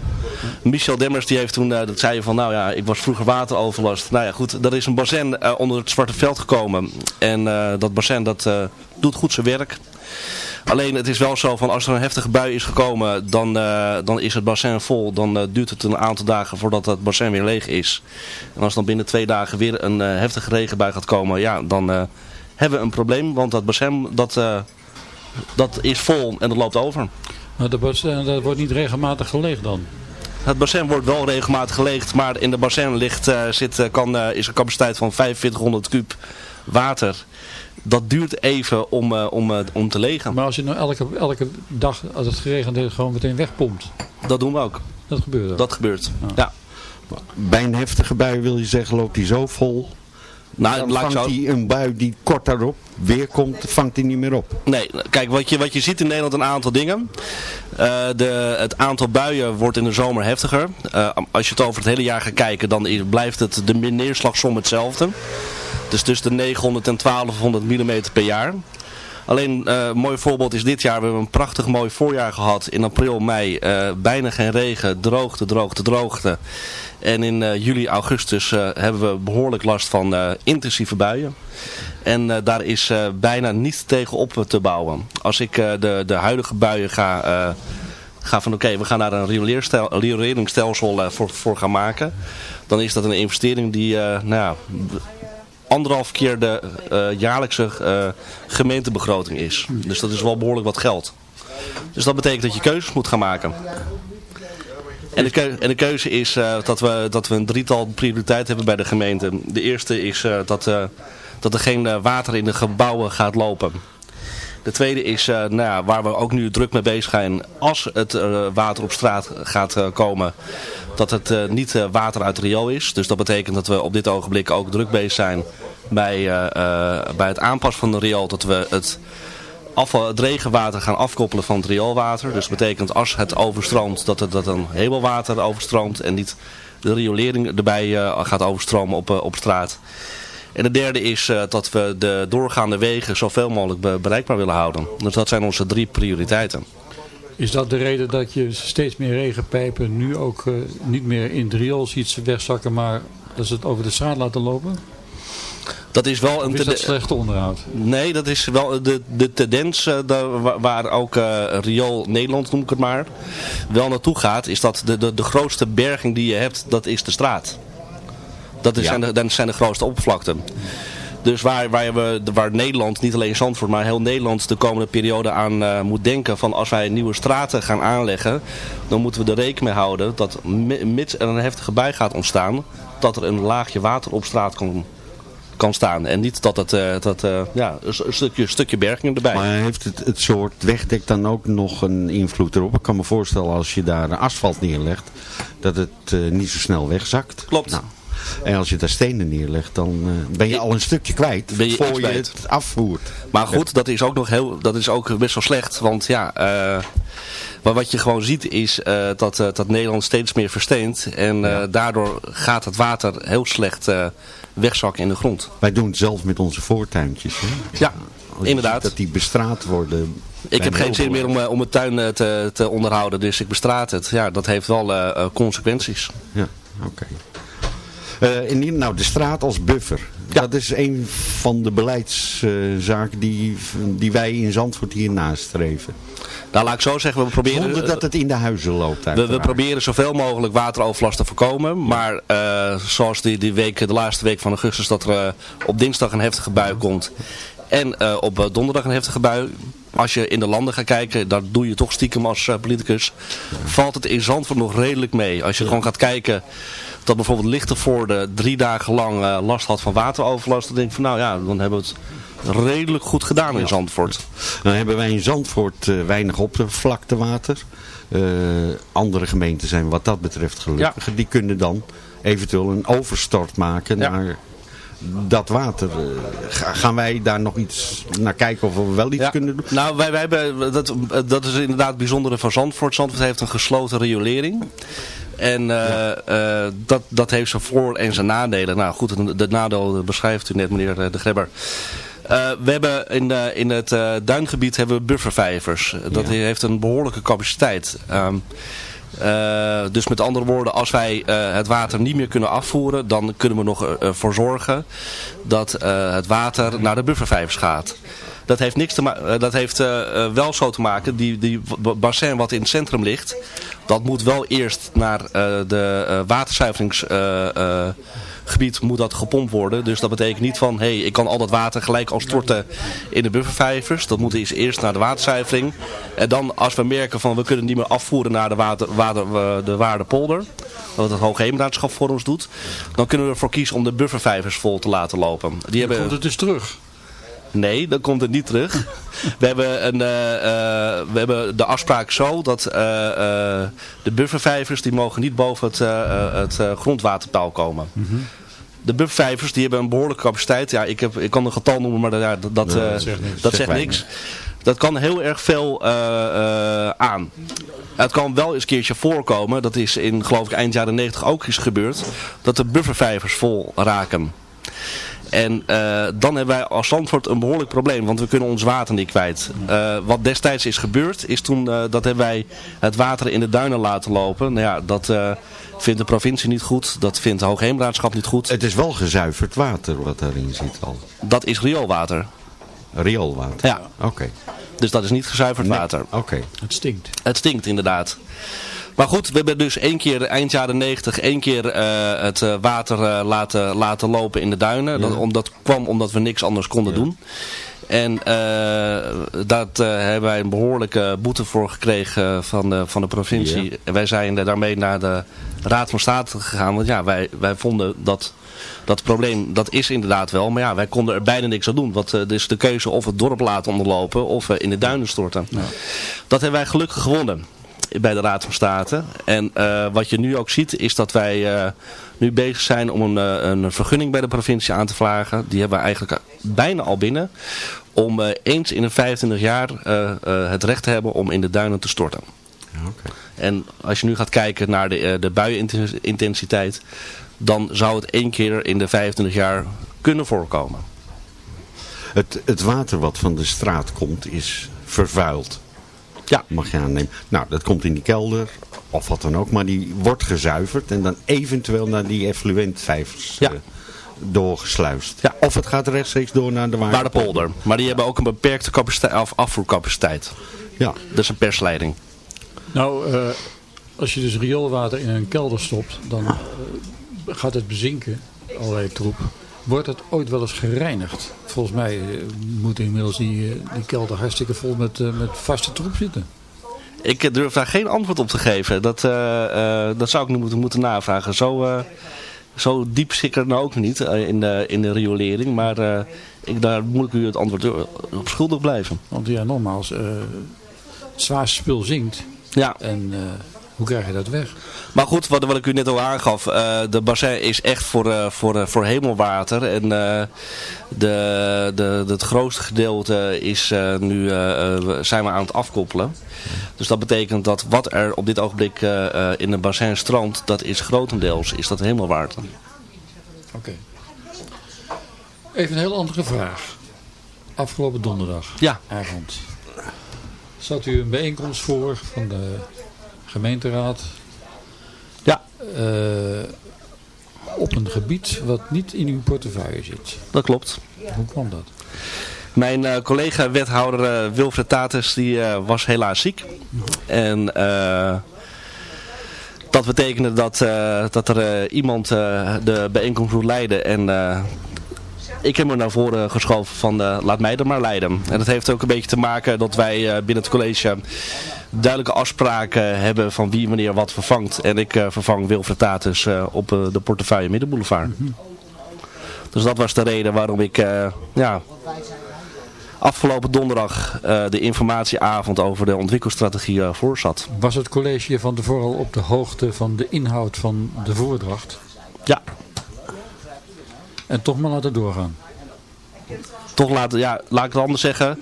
Michel Demmers die heeft toen, dat zei je van, nou ja, ik was vroeger wateroverlast. Nou ja, goed, er is een bassin onder het Zwarte Veld gekomen. En dat bassin, dat doet goed zijn werk. Alleen het is wel zo van als er een heftige bui is gekomen, dan, eh, dan is het bassin vol. Dan eh, duurt het een aantal dagen voordat het bassin weer leeg is. En als dan binnen twee dagen weer een eh, heftige regenbui gaat komen, ja, dan hebben we een probleem. Want dat bassin, dat, dat is vol en dat loopt over. Maar dat, was, eh, dat wordt niet regelmatig geleegd dan? Het bassin wordt wel regelmatig geleegd, maar in de bassin ligt, zit, kan, is een capaciteit van 4500 kuub water. Dat duurt even om, uh, om, uh, om te legen. Maar als je nou elke, elke dag, als het geregend heeft, gewoon meteen wegpompt? Dat doen we ook. Dat gebeurt ook? Dat gebeurt, ja. Bij een heftige bui wil je zeggen, loopt hij zo vol nou, dan vangt hij een bui die kort daarop weer komt, vangt hij niet meer op. Nee, kijk, wat je, wat je ziet in Nederland een aantal dingen. Uh, de, het aantal buien wordt in de zomer heftiger. Uh, als je het over het hele jaar gaat kijken, dan blijft het de neerslagsom hetzelfde. Dus tussen de 900 en 1200 mm per jaar. Alleen uh, een mooi voorbeeld is dit jaar. We hebben een prachtig mooi voorjaar gehad. In april, mei. Uh, bijna geen regen. Droogte, droogte, droogte. En in uh, juli, augustus hebben we behoorlijk last van intensieve buien. En daar is bijna niet tegen op te bouwen. Als ik de, de huidige buien ga, ga van oké, we gaan daar een rioleringsstelsel voor, voor gaan maken. Dan is dat een investering die nou ja, anderhalf keer de uh, jaarlijkse uh, gemeentebegroting is. Dus dat is wel behoorlijk wat geld. Dus dat betekent dat je keuzes moet gaan maken. En de, keuze, en de keuze is uh, dat, we, dat we een drietal prioriteiten hebben bij de gemeente. De eerste is dat, dat er geen water in de gebouwen gaat lopen. De tweede is, uh, nou ja, waar we ook nu druk mee bezig zijn, als het uh, water op straat gaat uh, komen, dat het niet water uit riool is. Dus dat betekent dat we op dit ogenblik ook druk bezig zijn bij, bij het aanpassen van de riool, dat we het, afval, het regenwater gaan afkoppelen van het rioolwater. Dus dat betekent als het overstroomt, dat het dat een hemelwater overstroomt en niet de riolering erbij gaat overstromen op, op straat. En de derde is uh, dat we de doorgaande wegen zoveel mogelijk bereikbaar willen houden. Dus dat zijn onze drie prioriteiten. Is dat de reden dat je steeds meer regenpijpen nu ook uh, niet meer in de riool ziet wegzakken, maar dat ze het over de straat laten lopen? Dat is wel een is dat slecht onderhoud? Nee, dat is wel de, de tendens uh, waar, waar, ook uh, Riool Nederland, noem ik het maar, wel naartoe gaat. Is dat de, de, de grootste berging die je hebt, dat is de straat. Dat, is, zijn, de, dat zijn de grootste oppervlakten. Dus waar, waar, we, waar Nederland, niet alleen Zandvoort, maar heel Nederland de komende periode aan uh, moet denken van als wij nieuwe straten gaan aanleggen, dan moeten we er rekening mee houden dat mits er een heftige bui gaat ontstaan, dat er een laagje water op straat kan, kan staan. En niet dat het uh, dat, uh, ja, een, stukje, stukje berging erbij. Maar heeft het, het soort wegdek dan ook nog een invloed erop? Ik kan me voorstellen als je daar asfalt neerlegt, dat het niet zo snel wegzakt. Klopt. Nou. En als je daar stenen neerlegt, dan uh, ben je al een stukje kwijt ben je voor je het afvoert. Maar goed, dat is ook nog heel, dat is ook best wel slecht. Want ja, uh, maar wat je gewoon ziet is uh, dat, dat Nederland steeds meer versteent. En ja. daardoor gaat het water heel slecht wegzakken in de grond. Wij doen het zelf met onze voortuintjes. Hè? Ja, inderdaad. Dat die bestraat worden. Ik heb geen zin meer om, om mijn tuin te, te onderhouden, dus ik bestraat het. Ja, dat heeft wel consequenties. Ja, oké. Uh, in, nou, de straat als buffer. Ja. Dat is een van de beleidszaken die, die wij in Zandvoort hier nastreven. Nou, laat ik zo zeggen, we proberen... Zonder dat het in de huizen loopt we, we, proberen zoveel mogelijk wateroverlast te voorkomen. Maar uh, zoals die, die week, de laatste week van augustus, dat er op dinsdag een heftige bui komt. En op donderdag een heftige bui als je in de landen gaat kijken, dat doe je toch stiekem als politicus, valt het in Zandvoort nog redelijk mee. Als je gewoon gaat kijken dat bijvoorbeeld Lichtenvoorde drie dagen lang uh, last had van wateroverlast, dan denk ik van nou ja, dan hebben we het redelijk goed gedaan in Zandvoort. Dan hebben wij in Zandvoort uh, weinig oppervlaktewater. andere gemeenten zijn wat dat betreft gelukkig. Die kunnen dan eventueel een overstort maken ja. naar dat water. gaan wij daar nog iets naar kijken of we wel iets ja. kunnen doen? Nou, wij, wij hebben, dat, dat is inderdaad het bijzondere van Zandvoort. Zandvoort heeft een gesloten riolering. En uh, ja. uh, dat, dat heeft zijn voor- en zijn nadelen. Nou goed, de nadeel beschrijft u net meneer De Grebber. Uh, we hebben in, in het duingebied hebben we buffervijvers. Dat ja. heeft een behoorlijke capaciteit. Um, uh, dus met andere woorden, als wij uh, het water niet meer kunnen afvoeren, dan kunnen we nog ervoor zorgen dat uh, het water naar de buffervijvers gaat. Dat heeft, niks te dat heeft wel zo te maken, die, die bassin wat in het centrum ligt, dat moet wel eerst naar de waterzuiverings gebied moet dat gepompt worden. Dus dat betekent niet van, hé, hey, ik kan al dat water gelijk al storten in de buffervijvers. Dat moet eerst naar de waterzuivering. En dan als we merken van, we kunnen niet meer afvoeren naar de, water, water, de Waardepolder. Wat het Hoogheemraadschap voor ons doet. Dan kunnen we ervoor kiezen om de buffervijvers vol te laten lopen. Die hebben... komt het dus terug. Nee, dan komt het niet terug. We hebben, een, eh, eh, we hebben de afspraak zo dat eh, de buffervijvers die mogen niet boven het, het grondwaterpeil komen. De buffervijvers die hebben een behoorlijke capaciteit. Ja, ik, heb, ik kan een getal noemen, maar dat, ja, dat, dat, Nee, dat zegt niks. dat Zegt niks. Dat kan heel erg veel aan. Het kan wel eens een keertje voorkomen, dat is in geloof ik eind jaren 90 ook is gebeurd, dat de buffervijvers vol raken. En eh, dan hebben wij als Zandvoort een behoorlijk probleem, want we kunnen ons water niet kwijt. Eh, wat destijds is gebeurd, is toen eh, dat hebben wij het water in de duinen laten lopen. Nou ja, dat eh, vindt de provincie niet goed, dat vindt de Hoogheemraadschap niet goed. Het is wel gezuiverd water wat daarin zit al. Dat is rioolwater. Rioolwater? Ja. Oké. Dus dat is niet gezuiverd water. Oké. Het stinkt. Het stinkt inderdaad. Maar goed, we hebben dus één keer eind jaren 90 één keer eh, het eh, water eh, laten, laten lopen in de duinen. Dat, om, dat kwam omdat we niks anders konden doen. En dat eh, hebben wij een behoorlijke boete voor gekregen van de, van de provincie. Ja. En wij zijn daarmee naar de Raad van State gegaan. Want ja, wij, wij vonden dat dat probleem, dat is inderdaad wel. Maar ja, wij konden er bijna niks aan doen. Want is de keuze of het dorp laten onderlopen of in de duinen storten. Dat hebben wij gelukkig gewonnen bij de Raad van State. En eh, wat je nu ook ziet is dat wij eh, nu bezig zijn om een, eh, een vergunning bij de provincie aan te vragen. Die hebben we eigenlijk bijna al binnen. Om eens in de 25 jaar het recht te hebben om in de duinen te storten. En als je nu gaat kijken naar de, de buienintensiteit, dan zou het één keer in de 25 jaar kunnen voorkomen. Het, het water wat van de straat komt is vervuild. Ja. Mag je aannemen. Nou, dat komt in die kelder of wat dan ook. Maar die wordt gezuiverd en dan eventueel naar die effluentvijvers Ja. eh, doorgesluist. Ja. Of het gaat rechtstreeks door naar de Waar de polder. Maar die hebben ook een beperkte capaciteit, af, afvoercapaciteit. Ja. Dat is een persleiding. Nou, eh, als je dus rioolwater in een kelder stopt, dan eh, gaat het bezinken, allerlei troep. Wordt het ooit wel eens gereinigd? Volgens mij eh, moet inmiddels die, eh, die kelder hartstikke vol met, eh, met vaste troep zitten. Ik durf daar geen antwoord op te geven. Dat, dat zou ik nu moeten, moeten navragen. Zo, zo diep zit ik er nou ook niet in, de, in de riolering. Maar ik, daar moet ik u het antwoord op schuldig blijven. Want ja, nogmaals, het zwaarste spul zinkt. Ja. En hoe krijg je dat weg? Maar goed, wat, wat ik u net al aangaf, eh, de bassin is echt voor, eh, voor, eh, voor hemelwater. En de, de, het grootste gedeelte is nu, zijn we aan het afkoppelen. Dus dat betekent dat wat er op dit ogenblik in de bassin strandt, dat is grotendeels is dat hemelwater. Oké. Even een heel andere vraag. Afgelopen donderdag Ja. avond zat u een bijeenkomst voor van de gemeenteraad. Ja. Eh, op een gebied wat niet in uw portefeuille zit. Dat klopt. Hoe kwam dat? Mijn eh, collega-wethouder eh, Wilfred Tatus die, was helaas ziek. En dat betekende dat, dat er iemand de bijeenkomst moet leiden. En ik heb me naar voren geschoven van eh, laat mij er maar leiden. En dat heeft ook een beetje te maken dat wij eh, binnen het college duidelijke afspraken hebben van wie wanneer wat vervangt. En ik eh, vervang Wilfred Tatus op de portefeuille Middenboulevard. Dus dat was de reden waarom ik ja, afgelopen donderdag de informatieavond over de ontwikkelstrategie voorzat. Was het college van tevoren al op de hoogte van de inhoud van de voordracht? Ja. En toch maar laten doorgaan. Toch laten, ja, laat ik het anders zeggen.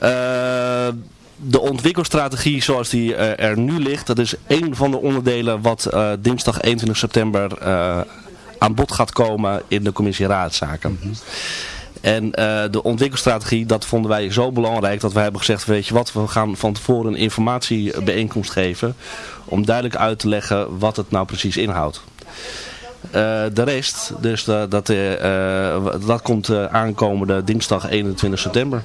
Eh, de ontwikkelstrategie zoals die eh, er nu ligt, dat is één van de onderdelen wat eh, dinsdag 21 september aan bod gaat komen in de commissie Raadzaken. En eh, de ontwikkelstrategie, dat vonden wij zo belangrijk dat wij hebben gezegd, weet je wat, we gaan van tevoren een informatiebijeenkomst geven om duidelijk uit te leggen wat het nou precies inhoudt. Eh, de rest, dus de- dat, eh, eh, dat komt eh, aankomende dinsdag 21 september.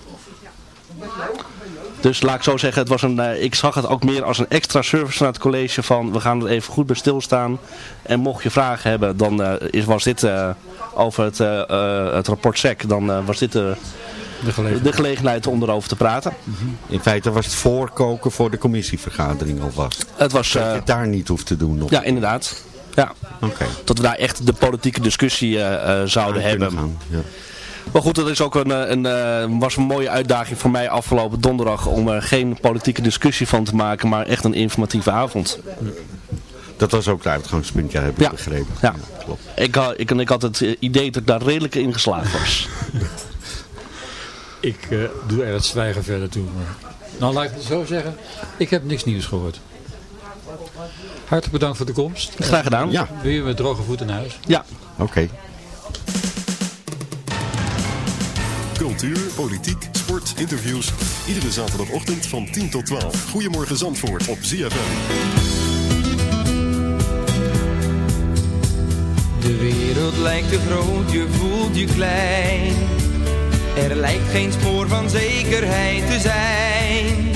Dus laat ik zo zeggen, het was een, ik zag het ook meer als een extra service naar het college van we gaan er even goed bij stilstaan. En mocht je vragen hebben, dan eh, is, was dit eh, over het, het rapport SEC, dan eh, was dit De gelegenheid. de gelegenheid om erover te praten. In feite was het voorkoken voor de commissievergadering alvast. Het was, Dat je het daar niet hoeft te doen. Of... ja, inderdaad. Ja. Oké. Dat we daar echt de politieke discussie eh, eh, zouden hebben. gaan, ja. Maar goed, dat is ook een, een, een, was een mooie uitdaging voor mij afgelopen donderdag om er geen politieke discussie van te maken, maar echt een informatieve avond. Dat was ook het uitgangspunt, ja, heb ik ja. begrepen. Ja, klopt. Ik, ik, ik had het idee dat ik daar redelijk in geslaagd was. ik uh, doe er het zwijgen verder toe. Maar... Nou, laat ik het zo zeggen. Ik heb niks nieuws gehoord. Hartelijk bedankt voor de komst. Graag gedaan. Ja. Weer met droge voeten naar huis. Ja. Oké. Okay. Cultuur, politiek, sport, interviews. Iedere zaterdagochtend van 10 tot 12. Goedemorgen Zandvoort op ZFM. De wereld lijkt te groot, je voelt je klein. Er lijkt geen spoor van zekerheid te zijn.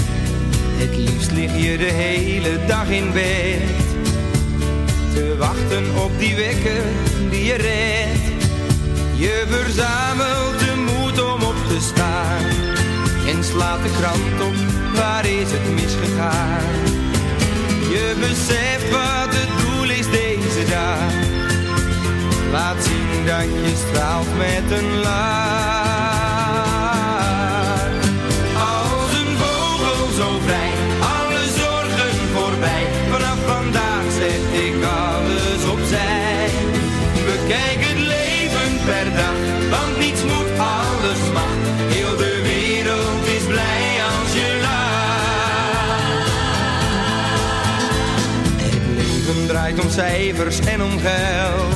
Het liefst lig je de hele dag in bed. Te wachten op die wekker die je redt. Je verzamelt de moed om op te staan. En slaat de krant op, waar is het misgegaan? Je beseft wat het doel is deze dag. Laat zien dat je straalt met een laag. Om cijfers en om geld.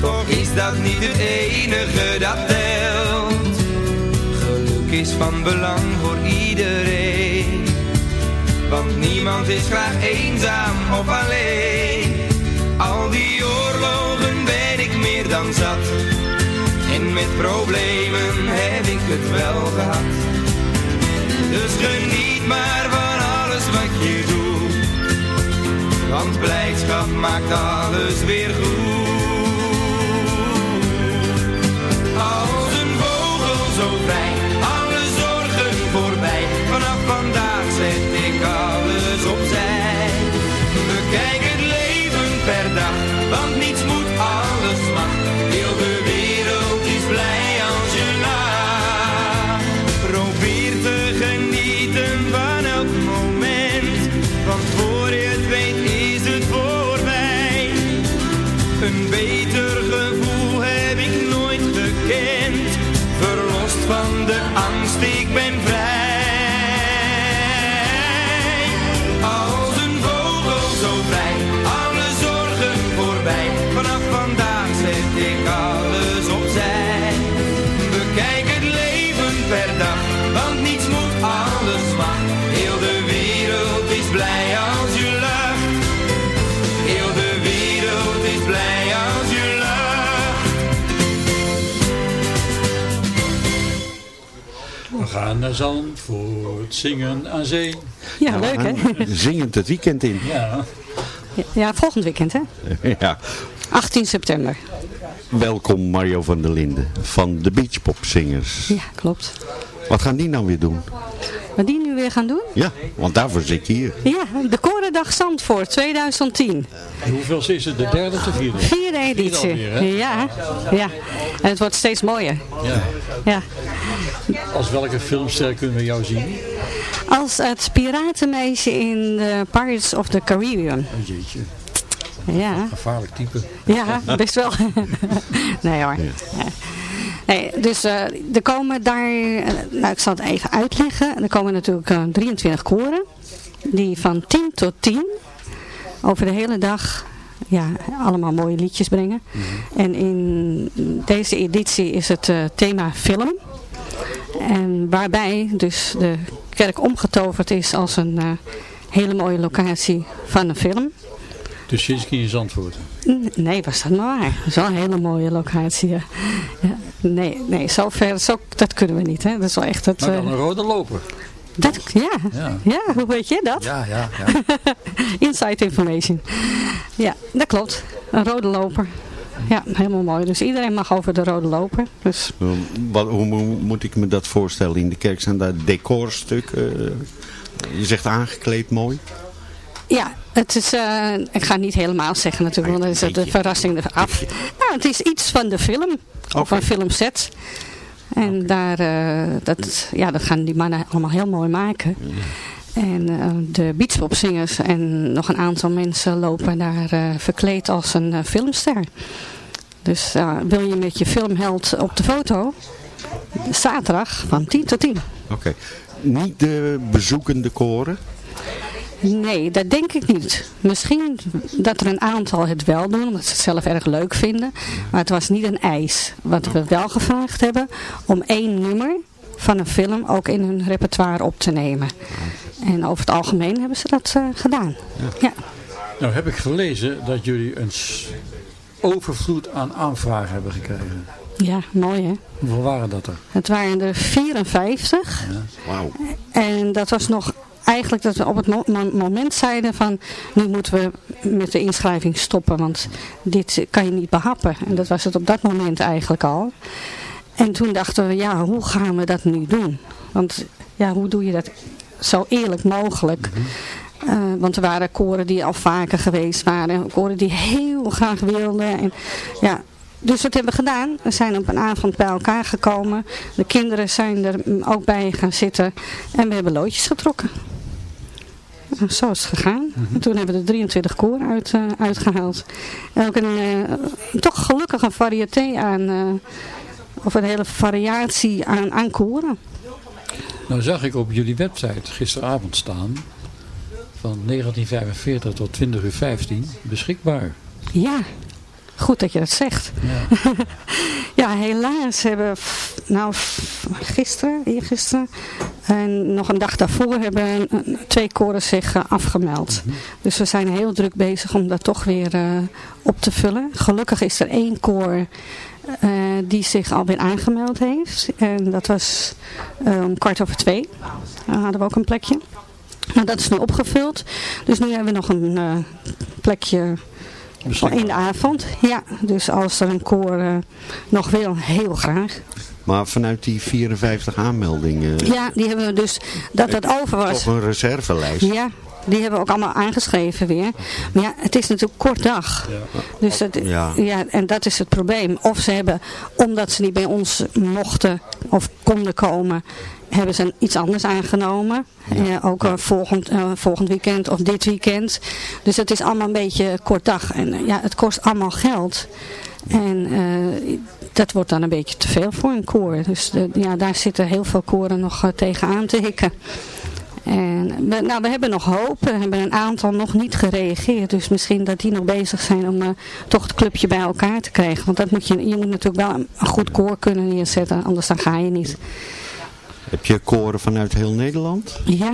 Toch is dat niet het enige dat telt. Geluk is van belang voor iedereen. Want niemand is graag eenzaam of alleen. Al die oorlogen ben ik meer dan zat. En met problemen heb ik het wel gehad. Dus geniet maar van alles wat je. Want blijdschap maakt alles weer goed. Naar Zandvoort, zingen aan zee. Ja, leuk hè? Zingend het weekend in. Ja. Ja, volgend weekend hè? ja. 18 september. Welkom Mario van der Linden van de Beachpopzingers. Ja, klopt. Wat gaan die nou weer doen? Wat die nu weer gaan doen? Ja, want daarvoor zit je hier. Ja, de Korendag Zandvoort 2010. Hoeveel is het? De derde of de vierde? Vierde editie. alweer, hè? ja, ja. En het wordt steeds mooier. Ja. Ja. Als welke filmster kunnen we jou zien? Als het piratenmeisje in de Pirates of the Caribbean. Oh jeetje, Ja, gevaarlijk type. ja best wel. nee hoor. Ja. Nee, dus eh, er komen daar, eh, nou ik zal het even uitleggen. Er komen natuurlijk eh, 23 koren. Die van 10 tot 10 over de hele dag ja, allemaal mooie liedjes brengen. En in deze editie is het eh, thema film. En waarbij dus de kerk omgetoverd is als een eh, hele mooie locatie van een film. De Shinski in Zandvoort. Nee, was dat maar waar. Dat is wel een hele mooie locatie. Ja. Ja, nee, nee, zo ver, zo, dat kunnen we niet. Hè. Dat is wel echt het... Maar dan eh, een rode loper. dat, ja. Ja. Ja. hoe weet je dat? Ja, ja, ja. Inside information. Ja, dat klopt. Een rode loper. Ja, helemaal mooi. Dus iedereen mag over de rode loper. Dus Ehm, Wat, hoe mo- moet ik me dat voorstellen? In de kerk zijn daar decorstukken. eh, je zegt aangekleed mooi. ja, Het is, eh, ik ga niet helemaal zeggen natuurlijk, want dan is het de verrassing eraf. Nou, het is iets van de film, of een filmset. En daar, eh, dat, ja, dat gaan die mannen allemaal heel mooi maken. En uh, de beachpopzingers en nog een aantal mensen lopen daar verkleed als een filmster. Dus wil je met je filmheld op de foto? Zaterdag van 10 tot 10. Oké. Okay. Niet de bezoekende koren? Nee, dat denk ik niet. Misschien dat er een aantal het wel doen, omdat ze het zelf erg leuk vinden. Maar het was niet een eis. Wat we wel gevraagd hebben, om één nummer van een film ook in hun repertoire op te nemen. En over het algemeen hebben ze dat uh, gedaan. Ja. ja. Nou heb ik gelezen dat jullie een overvloed aan aanvragen hebben gekregen. Ja, mooi hè. Hoeveel waren dat er? Het waren er 54. Ja. Wauw. En dat was nog eigenlijk dat we op het mo moment zeiden van nu moeten we met de inschrijving stoppen, want dit kan je niet behappen. En dat was het op dat moment eigenlijk al. En toen dachten we, ja, hoe gaan we dat nu doen? Want ja, hoe doe je dat zo eerlijk mogelijk? Uh, want er waren koren die al vaker geweest waren. Koren die heel graag wilden. En, ja, dus wat hebben we gedaan? We zijn op een avond bij elkaar gekomen. De kinderen zijn er ook bij gaan zitten. En we hebben loodjes getrokken. Zo is het gegaan. Mm -hmm. Toen hebben we de 23 koren uit, uh, uitgehaald. En ook een uh, toch gelukkig een variété aan... Uh, of een hele variatie aan, aan koren. Nou zag ik op jullie website gisteravond staan... van 1945 tot 20 uur 15 beschikbaar. Ja, goed dat je dat zegt. Ja, ja helaas hebben nou gisteren, eergisteren en nog een dag daarvoor hebben twee koren zich uh, afgemeld. Mm -hmm. Dus we zijn heel druk bezig om dat toch weer uh, op te vullen. Gelukkig is er één koor uh, die zich alweer aangemeld heeft. En dat was om kwart over twee. Dan hadden we ook een plekje. Nou, dat is nu opgevuld. Dus nu hebben we nog een plekje in de avond, ja. Dus als er een koor uh, nog wil, heel graag. Maar vanuit die 54 aanmeldingen... Ja, die hebben we dus, dat dat over was. Toch een reservelijst. Ja, die hebben we ook allemaal aangeschreven weer. Maar ja, het is natuurlijk kort dag. Ja. Dus het, ja. ja. en dat is het probleem. Of ze hebben, omdat ze niet bij ons mochten of konden komen, hebben ze iets anders aangenomen. Ja. Uh, ook uh, volgend, uh, volgend weekend of dit weekend. Dus het is allemaal een beetje kort dag. En ja, het kost allemaal geld. En dat wordt dan een beetje te veel voor een koor. Dus de, ja, daar zitten heel veel koren nog tegenaan te hikken. En we, nou, we hebben nog hoop. We hebben een aantal nog niet gereageerd. Dus misschien dat die nog bezig zijn om uh, toch het clubje bij elkaar te krijgen. Want dat moet je, je moet natuurlijk wel een goed koor kunnen neerzetten. Anders dan ga je niet. Heb je koren vanuit heel Nederland? Ja.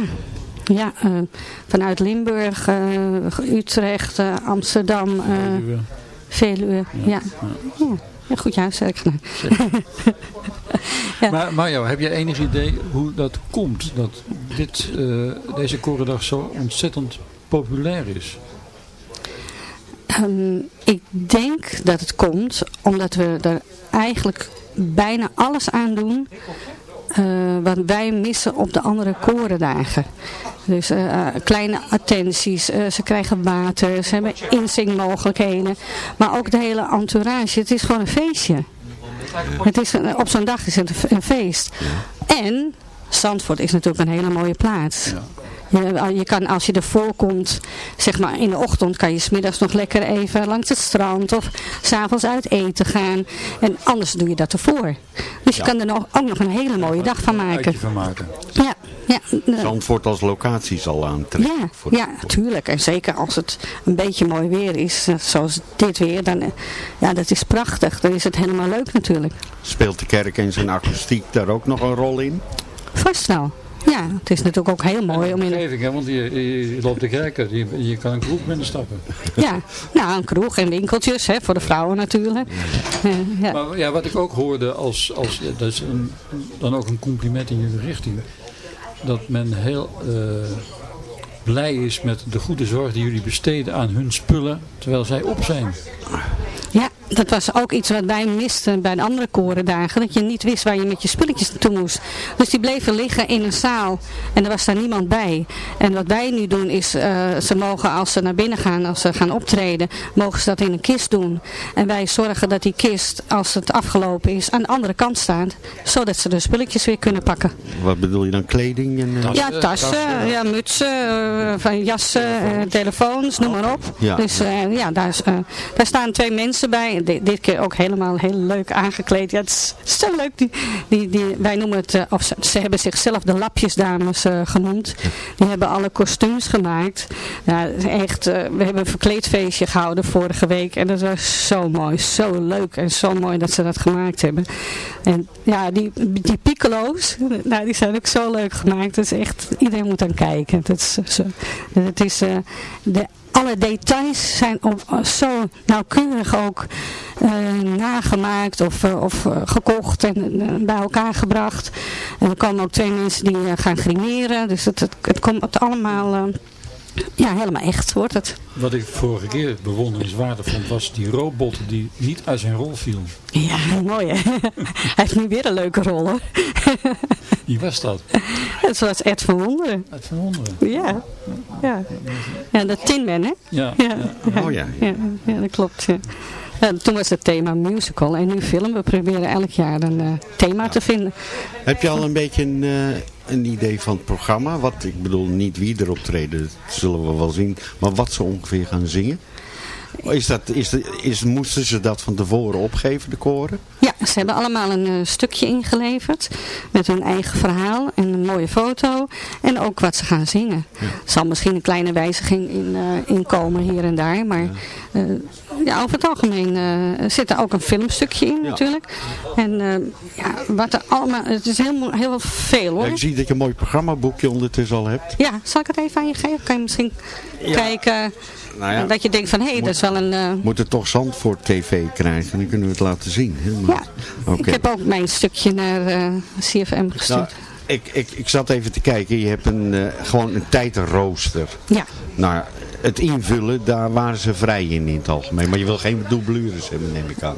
Ja, uh, vanuit Limburg, uh, Utrecht, Amsterdam, Veluwe. Veluwe. Ja. Ja. ja. ja. goed huiswerk gedaan. ja. Maar Mario, heb je enig idee hoe dat komt? Dat dit, uh, deze korendag zo ontzettend populair is? Um, ik denk dat het komt omdat we er eigenlijk bijna alles aan doen uh, wat wij missen op de andere korendagen. Dus uh, kleine attenties, uh, ze krijgen water, ze hebben inzingmogelijkheden. Maar ook de hele entourage, het is gewoon een feestje. Het is, op zo'n dag is het een feest. En Zandvoort is natuurlijk een hele mooie plaats. Ja. Je, je, kan, als je ervoor komt, zeg maar in de ochtend, kan je smiddags nog lekker even langs het strand of s'avonds uit eten gaan. En anders doe je dat ervoor. Dus je ja. kan er nog, ook nog een hele mooie dag van maken. van maken. Ja. Ja, Zandvoort als locatie zal aantrekken. Ja, ja, tuurlijk. En zeker als het een beetje mooi weer is, zoals dit weer, dan ja, dat is prachtig. Dan is het helemaal leuk natuurlijk. Speelt de kerk en zijn akoestiek daar ook nog een rol in? Vast wel. Ja, het is natuurlijk ook heel mooi om in... Omgeving, hè, want je, loopt de kerken, je, je kan een kroeg binnenstappen. Ja, nou een kroeg en winkeltjes, hè, voor de vrouwen natuurlijk. Ja. Ja. Maar ja, wat ik ook hoorde, als, als, dat is een, dan ook een compliment in jullie richting, dat men heel uh, blij is met de goede zorg die jullie besteden aan hun spullen, terwijl zij op zijn. Dat was ook iets wat wij misten bij de andere korendagen. Dat je niet wist waar je met je spulletjes naartoe moest. Dus die bleven liggen in een zaal. En er was daar niemand bij. En wat wij nu doen is, uh, ze mogen als ze naar binnen gaan, als ze gaan optreden, mogen ze dat in een kist doen. En wij zorgen dat die kist, als het afgelopen is, aan de andere kant staat. Zodat ze de spulletjes weer kunnen pakken. Wat bedoel je dan? Kleding? En, uh... Ja, tassen, ja, mutsen, uh, van jassen, telefoons, noem maar op. Ja. Dus ja, daar, daar staan twee mensen bij dit keer ook helemaal heel leuk aangekleed. Ja, het is zo leuk. Die, die, die, wij noemen het, uh, of ze, ze, hebben zichzelf de lapjesdames uh, genoemd. Die hebben alle kostuums gemaakt. Ja, echt, uh, we hebben een verkleedfeestje gehouden vorige week. En dat was zo mooi, zo leuk en zo mooi dat ze dat gemaakt hebben. En ja, die, die piccolo's, nou, die zijn ook zo leuk gemaakt. Dat is echt, iedereen moet aan kijken. Dat is, zo, het is de alle details zijn op, zo nauwkeurig ook uh, nagemaakt of, uh, of uh, gekocht en bij elkaar gebracht. En er komen ook twee mensen die gaan grimeren. Dus het, het, het komt allemaal ja, helemaal echt wordt het. Wat ik vorige keer bewonderenswaardig vond was die robot die niet uit zijn rol viel. Ja, mooi hè. Hij heeft nu weer een leuke rol hoor. Wie was dat? Het was Ed van Wonderen. Ed van Wonderen? Ja. Ja, ja de Tin Man hè? Ja. ja. Oh ja. Ja, ja dat klopt. Ja. Ja, toen was het thema musical en nu film. We proberen elk jaar een uh, thema te vinden. Heb je al een beetje een, uh, een idee van het programma? Wat, ik bedoel niet wie er optreden, dat zullen we wel zien. Maar wat ze ongeveer gaan zingen? Is dat, is, is, moesten ze dat van tevoren opgeven, de koren? Ja, ze hebben allemaal een uh, stukje ingeleverd. Met hun eigen verhaal en een mooie foto. En ook wat ze gaan zingen. Ja. Er zal misschien een kleine wijziging in, uh, in komen hier en daar. Maar ja. Uh, ja over het algemeen zit er ook een filmstukje in ja. natuurlijk. En ja, wat er allemaal... Het is heel, heel veel hoor. ik zie dat je een mooi programmaboekje ondertussen al hebt. Ja, zal ik het even aan je geven? Kan je misschien kijken... Nou ja, dat je denkt van, hé, hey, dat is wel een... Uh... Moet het toch Zandvoort TV krijgen, dan kunnen we het laten zien. Helemaal. Ja, okay. ik heb ook mijn stukje naar uh, CFM gestuurd. Nou, ik, ik, ik zat even te kijken, je hebt een, uh, gewoon een tijdrooster. Ja. Nou, het invullen, daar waren ze vrij in in het algemeen. Maar je wil geen dublures hebben, neem ik aan.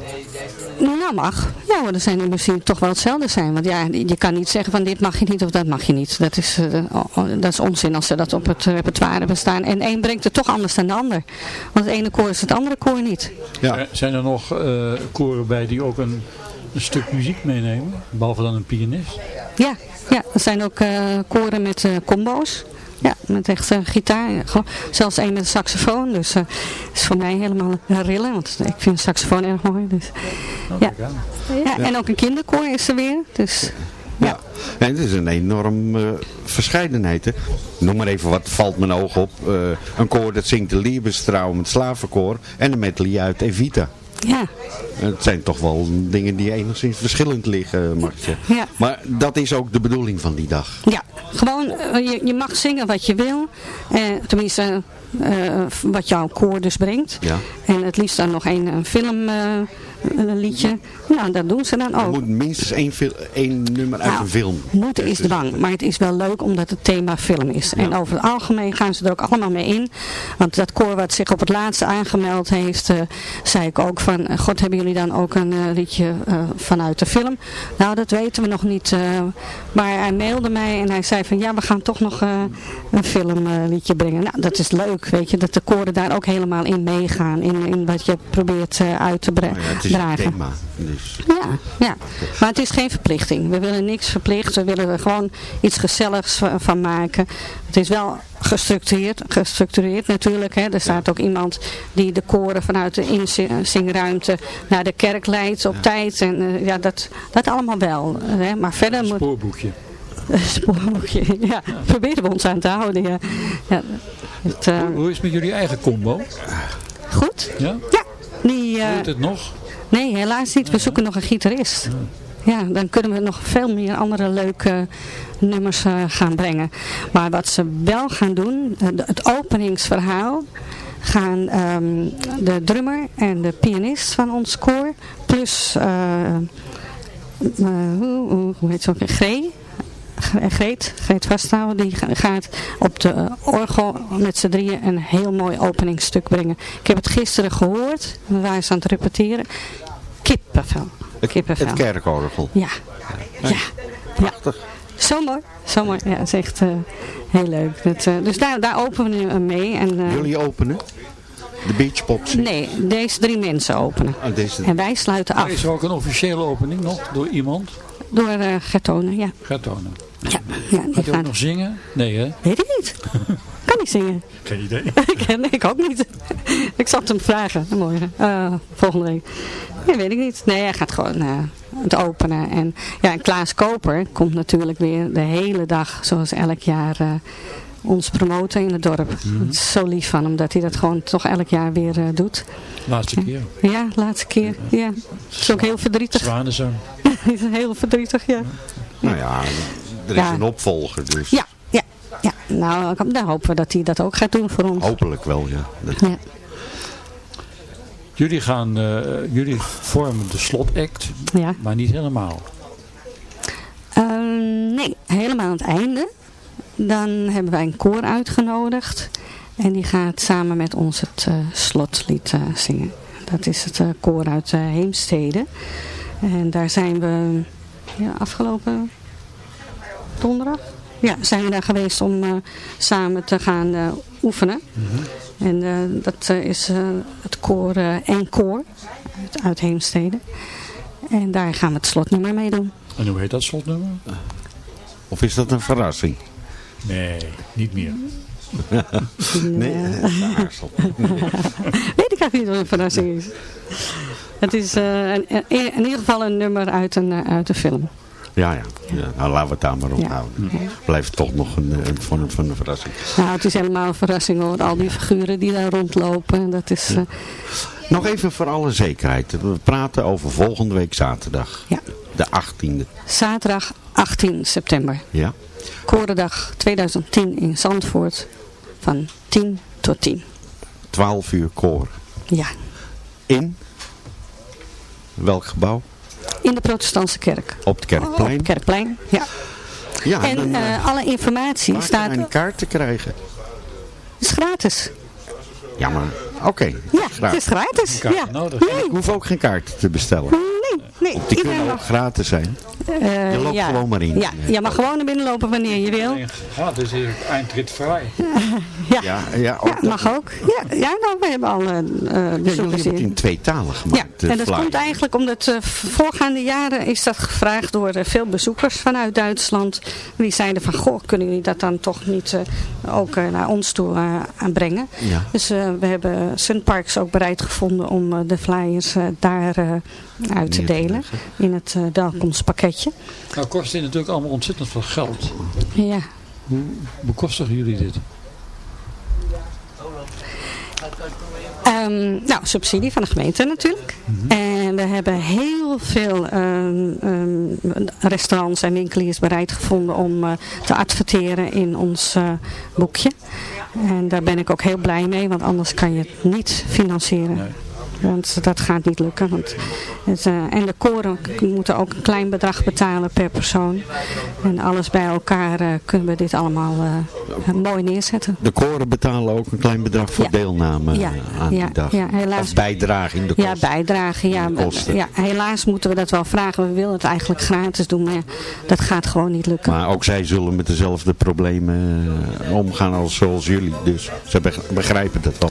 Nou mag. Ja, maar er zijn er misschien toch wel hetzelfde zijn. Want ja, je kan niet zeggen van dit mag je niet of dat mag je niet. Dat is, uh, dat is onzin als ze dat op het repertoire bestaan. En één brengt het toch anders dan de ander. Want het ene koor is het andere koor niet. Ja. Zijn er nog uh, koren bij die ook een, een stuk muziek meenemen? Behalve dan een pianist? Ja, ja er zijn ook uh, koren met combo's. Ja, met echt uh, gitaar. Zelfs een met een saxofoon. Dus dat uh, is voor mij helemaal rillen. Want ik vind de saxofoon erg mooi. Dus, ja. Ja, en ook een kinderkoor is er weer. Dus, ja. ja. En het is een enorm uh, verscheidenheid. Hè? Noem maar even wat valt mijn oog op. Uh, een koor dat zingt de Liebestrouw met slavenkoor. En een medley uit Evita. Ja. Het zijn toch wel dingen die enigszins verschillend liggen, zeggen. Ja. Maar dat is ook de bedoeling van die dag. Ja, gewoon, uh, je, je mag zingen wat je wil. Uh, tenminste, uh, wat jouw koor dus brengt. Ja. En het liefst dan nog een, een film een liedje. Nou, dat doen ze dan ook. Er moet minstens één, één nummer uit nou, een film. Moeten is dwang, maar het is wel leuk omdat het thema film is. Ja. En over het algemeen gaan ze er ook allemaal mee in. Want dat koor wat zich op het laatste aangemeld heeft, uh, zei ik ook van, god hebben jullie dan ook een uh, liedje uh, vanuit de film? Nou, dat weten we nog niet. maar hij mailde mij en hij zei van, ja, we gaan toch nog een filmliedje brengen. Nou, dat is leuk, weet je, dat de koren daar ook helemaal in meegaan. In, in wat je probeert uit te brengen. Ja, dragen. Thema, dus. Ja, ja, maar het is geen verplichting. We willen niks verplicht. We willen er gewoon iets gezelligs van maken. Het is wel gestructureerd, gestructureerd natuurlijk. Hè. Er staat ook iemand die de koren vanuit de inzingruimte naar de kerk leidt op ja. tijd. En uh, ja, dat, dat allemaal wel. Hè. Maar verder een moet... spoorboekje. Een spoorboekje, ja. Proberen we ons aan te houden, ja. ja het, uh... hoe, hoe is het met jullie eigen combo? Goed. Ja? Ja. Die, uh... Doet het nog? Nee, helaas niet. We zoeken nog een gitarist. Ja, dan kunnen we nog veel meer andere leuke nummers uh, gaan brengen. Maar wat ze wel gaan doen, het openingsverhaal, gaan um, de drummer en de pianist van ons koor, plus, uh, uh, hoe, hoe heet ze ook, Gree, Greet, Greet Vasthouden, die ga- gaat op de eh, orgel met z'n drieën een heel mooi openingsstuk brengen. Ik heb het gisteren gehoord, we waren ze aan het repeteren. Kippenvel. Het, Kippenvel. het kerkorgel. Ja. Ja. Prachtig. Zo mooi. Zo mooi. Ja, het is echt eh, heel leuk. Dat, eh, dus daar, daar openen we hem mee. En, eh, Jullie openen? De Beach Pops? Nee, deze drie mensen openen. Oh, deze... En wij sluiten af. is er ook een officiële opening nog door iemand? Door uh, Gertone, ja. Gertone. Ja, ja die Gaat hij ook nog zingen? Nee hè? Weet ik niet. kan niet zingen. Geen idee. Ik- nee, ik ook niet. ik zal het hem vragen morgen. Eh, volgende week. Nee, weet ik niet. Nee, hij gaat gewoon eh, het openen. En, ja, en Klaas Koper komt natuurlijk weer de hele dag, zoals elk jaar, eh, ons promoten in het dorp. Mhm. Het is zo lief van hem dat hij dat gewoon toch elk jaar weer eh, doet. Laatste keer. Ja, laatste keer. Ja. Het is ook heel verdrietig. Zwanenzang. Het is heel verdrietig, ja. Nou ja, er is Ja. een opvolger, dus Ja, ja, ja. Nou, dan hopen we dat hij dat ook gaat doen voor ons. hopelijk wel, ja. Dat- Ja. Jullie, gaan, eh, jullie vormen de slotact, Ja. maar niet helemaal. Ehm, nee, helemaal aan het einde. Dan hebben wij een koor uitgenodigd. En die gaat samen met ons het eh, slotlied eh, zingen. Dat is het eh, koor uit Heemstede. En daar zijn we ja, afgelopen donderdag. Ja, zijn we daar geweest om eh, samen te gaan eh, oefenen. En eh, dat is eh, het koor eh en koor uit, uit Heemstede. En daar gaan we het slotnummer mee doen. En hoe heet dat slotnummer? Of is dat een verrassing? Nee, niet meer. nee, eh. Weet ik eigenlijk niet wat een verrassing is. Het is eh, een- in ieder geval een nummer uit een, eh, uit een film. Ja, ja. ja. Nou, laten we het daar maar op Ja. houden. Blijft toch nog een, een vorm van een verrassing. Nou, het is helemaal een verrassing hoor. Al die figuren die daar rondlopen. Dat is, eh, Nog even voor alle zekerheid. We praten over volgende week zaterdag. Ja. De 18e. zaterdag 18 september. Ja. Korendag 2010 in Zandvoort. Van 10 tot 10. 12 uur koor. Ja, In? Welk gebouw? in de protestantse kerk. Op het Kerkplein. Op het Kerkplein, ja. Ja, en dan, eh, eh, alle informatie staat... een kaart te krijgen? is gratis. Ja, maar oké. Ja, het is gratis. Ja. Ik hoef ook geen kaart te bestellen. Nee. Die iedereen kunnen ook mag. gratis zijn. Eh, Je loopt ja. gewoon maar in. Ja, je mag gewoon naar binnen lopen wanneer je wil. Ja, dus is het eindrit vrij. Ja, Ja, ja, ook ja mag ook. Ja, ja nou, we hebben al eh Ja, jullie bezoekers hebben het hier. in twee talen Ja, gemaakt. de en dat komt eigenlijk omdat eh, voorgaande jaren is dat gevraagd door veel bezoekers vanuit Duitsland. Die zeiden van, goh, kunnen jullie dat dan toch niet eh, ook naar ons toe aanbrengen? Ja. Dus eh, we hebben Sunparks ook bereid gevonden om de flyers daar eh, uit te Neer In het welkomstpakketje. Nou kost dit natuurlijk allemaal ontzettend veel geld. Ja. Hoe bekostigen jullie dit? Ehm, nou, subsidie van de gemeente natuurlijk. En we hebben heel veel ehm, ehm, restaurants en winkeliers bereid gevonden om eh, te adverteren in ons eh, boekje. En daar ben ik ook heel blij mee, want anders kan je het niet financieren. Want dat gaat niet lukken. Want het, eh, en de koren moeten ook een klein bedrag betalen per persoon. En alles bij elkaar eh, kunnen we dit allemaal eh, mooi neerzetten. De koren betalen ook een klein bedrag voor Ja. deelname Ja, aan ja, die dag. ja, helaas. Of bijdrage in de Ja, kosten. Ja, de kosten. ja, helaas moeten we dat wel vragen. We willen het eigenlijk gratis doen, maar ja, dat gaat gewoon niet lukken. Maar ook zij zullen met dezelfde problemen omgaan als zoals jullie. Dus ze beg- begrijpen dat wel.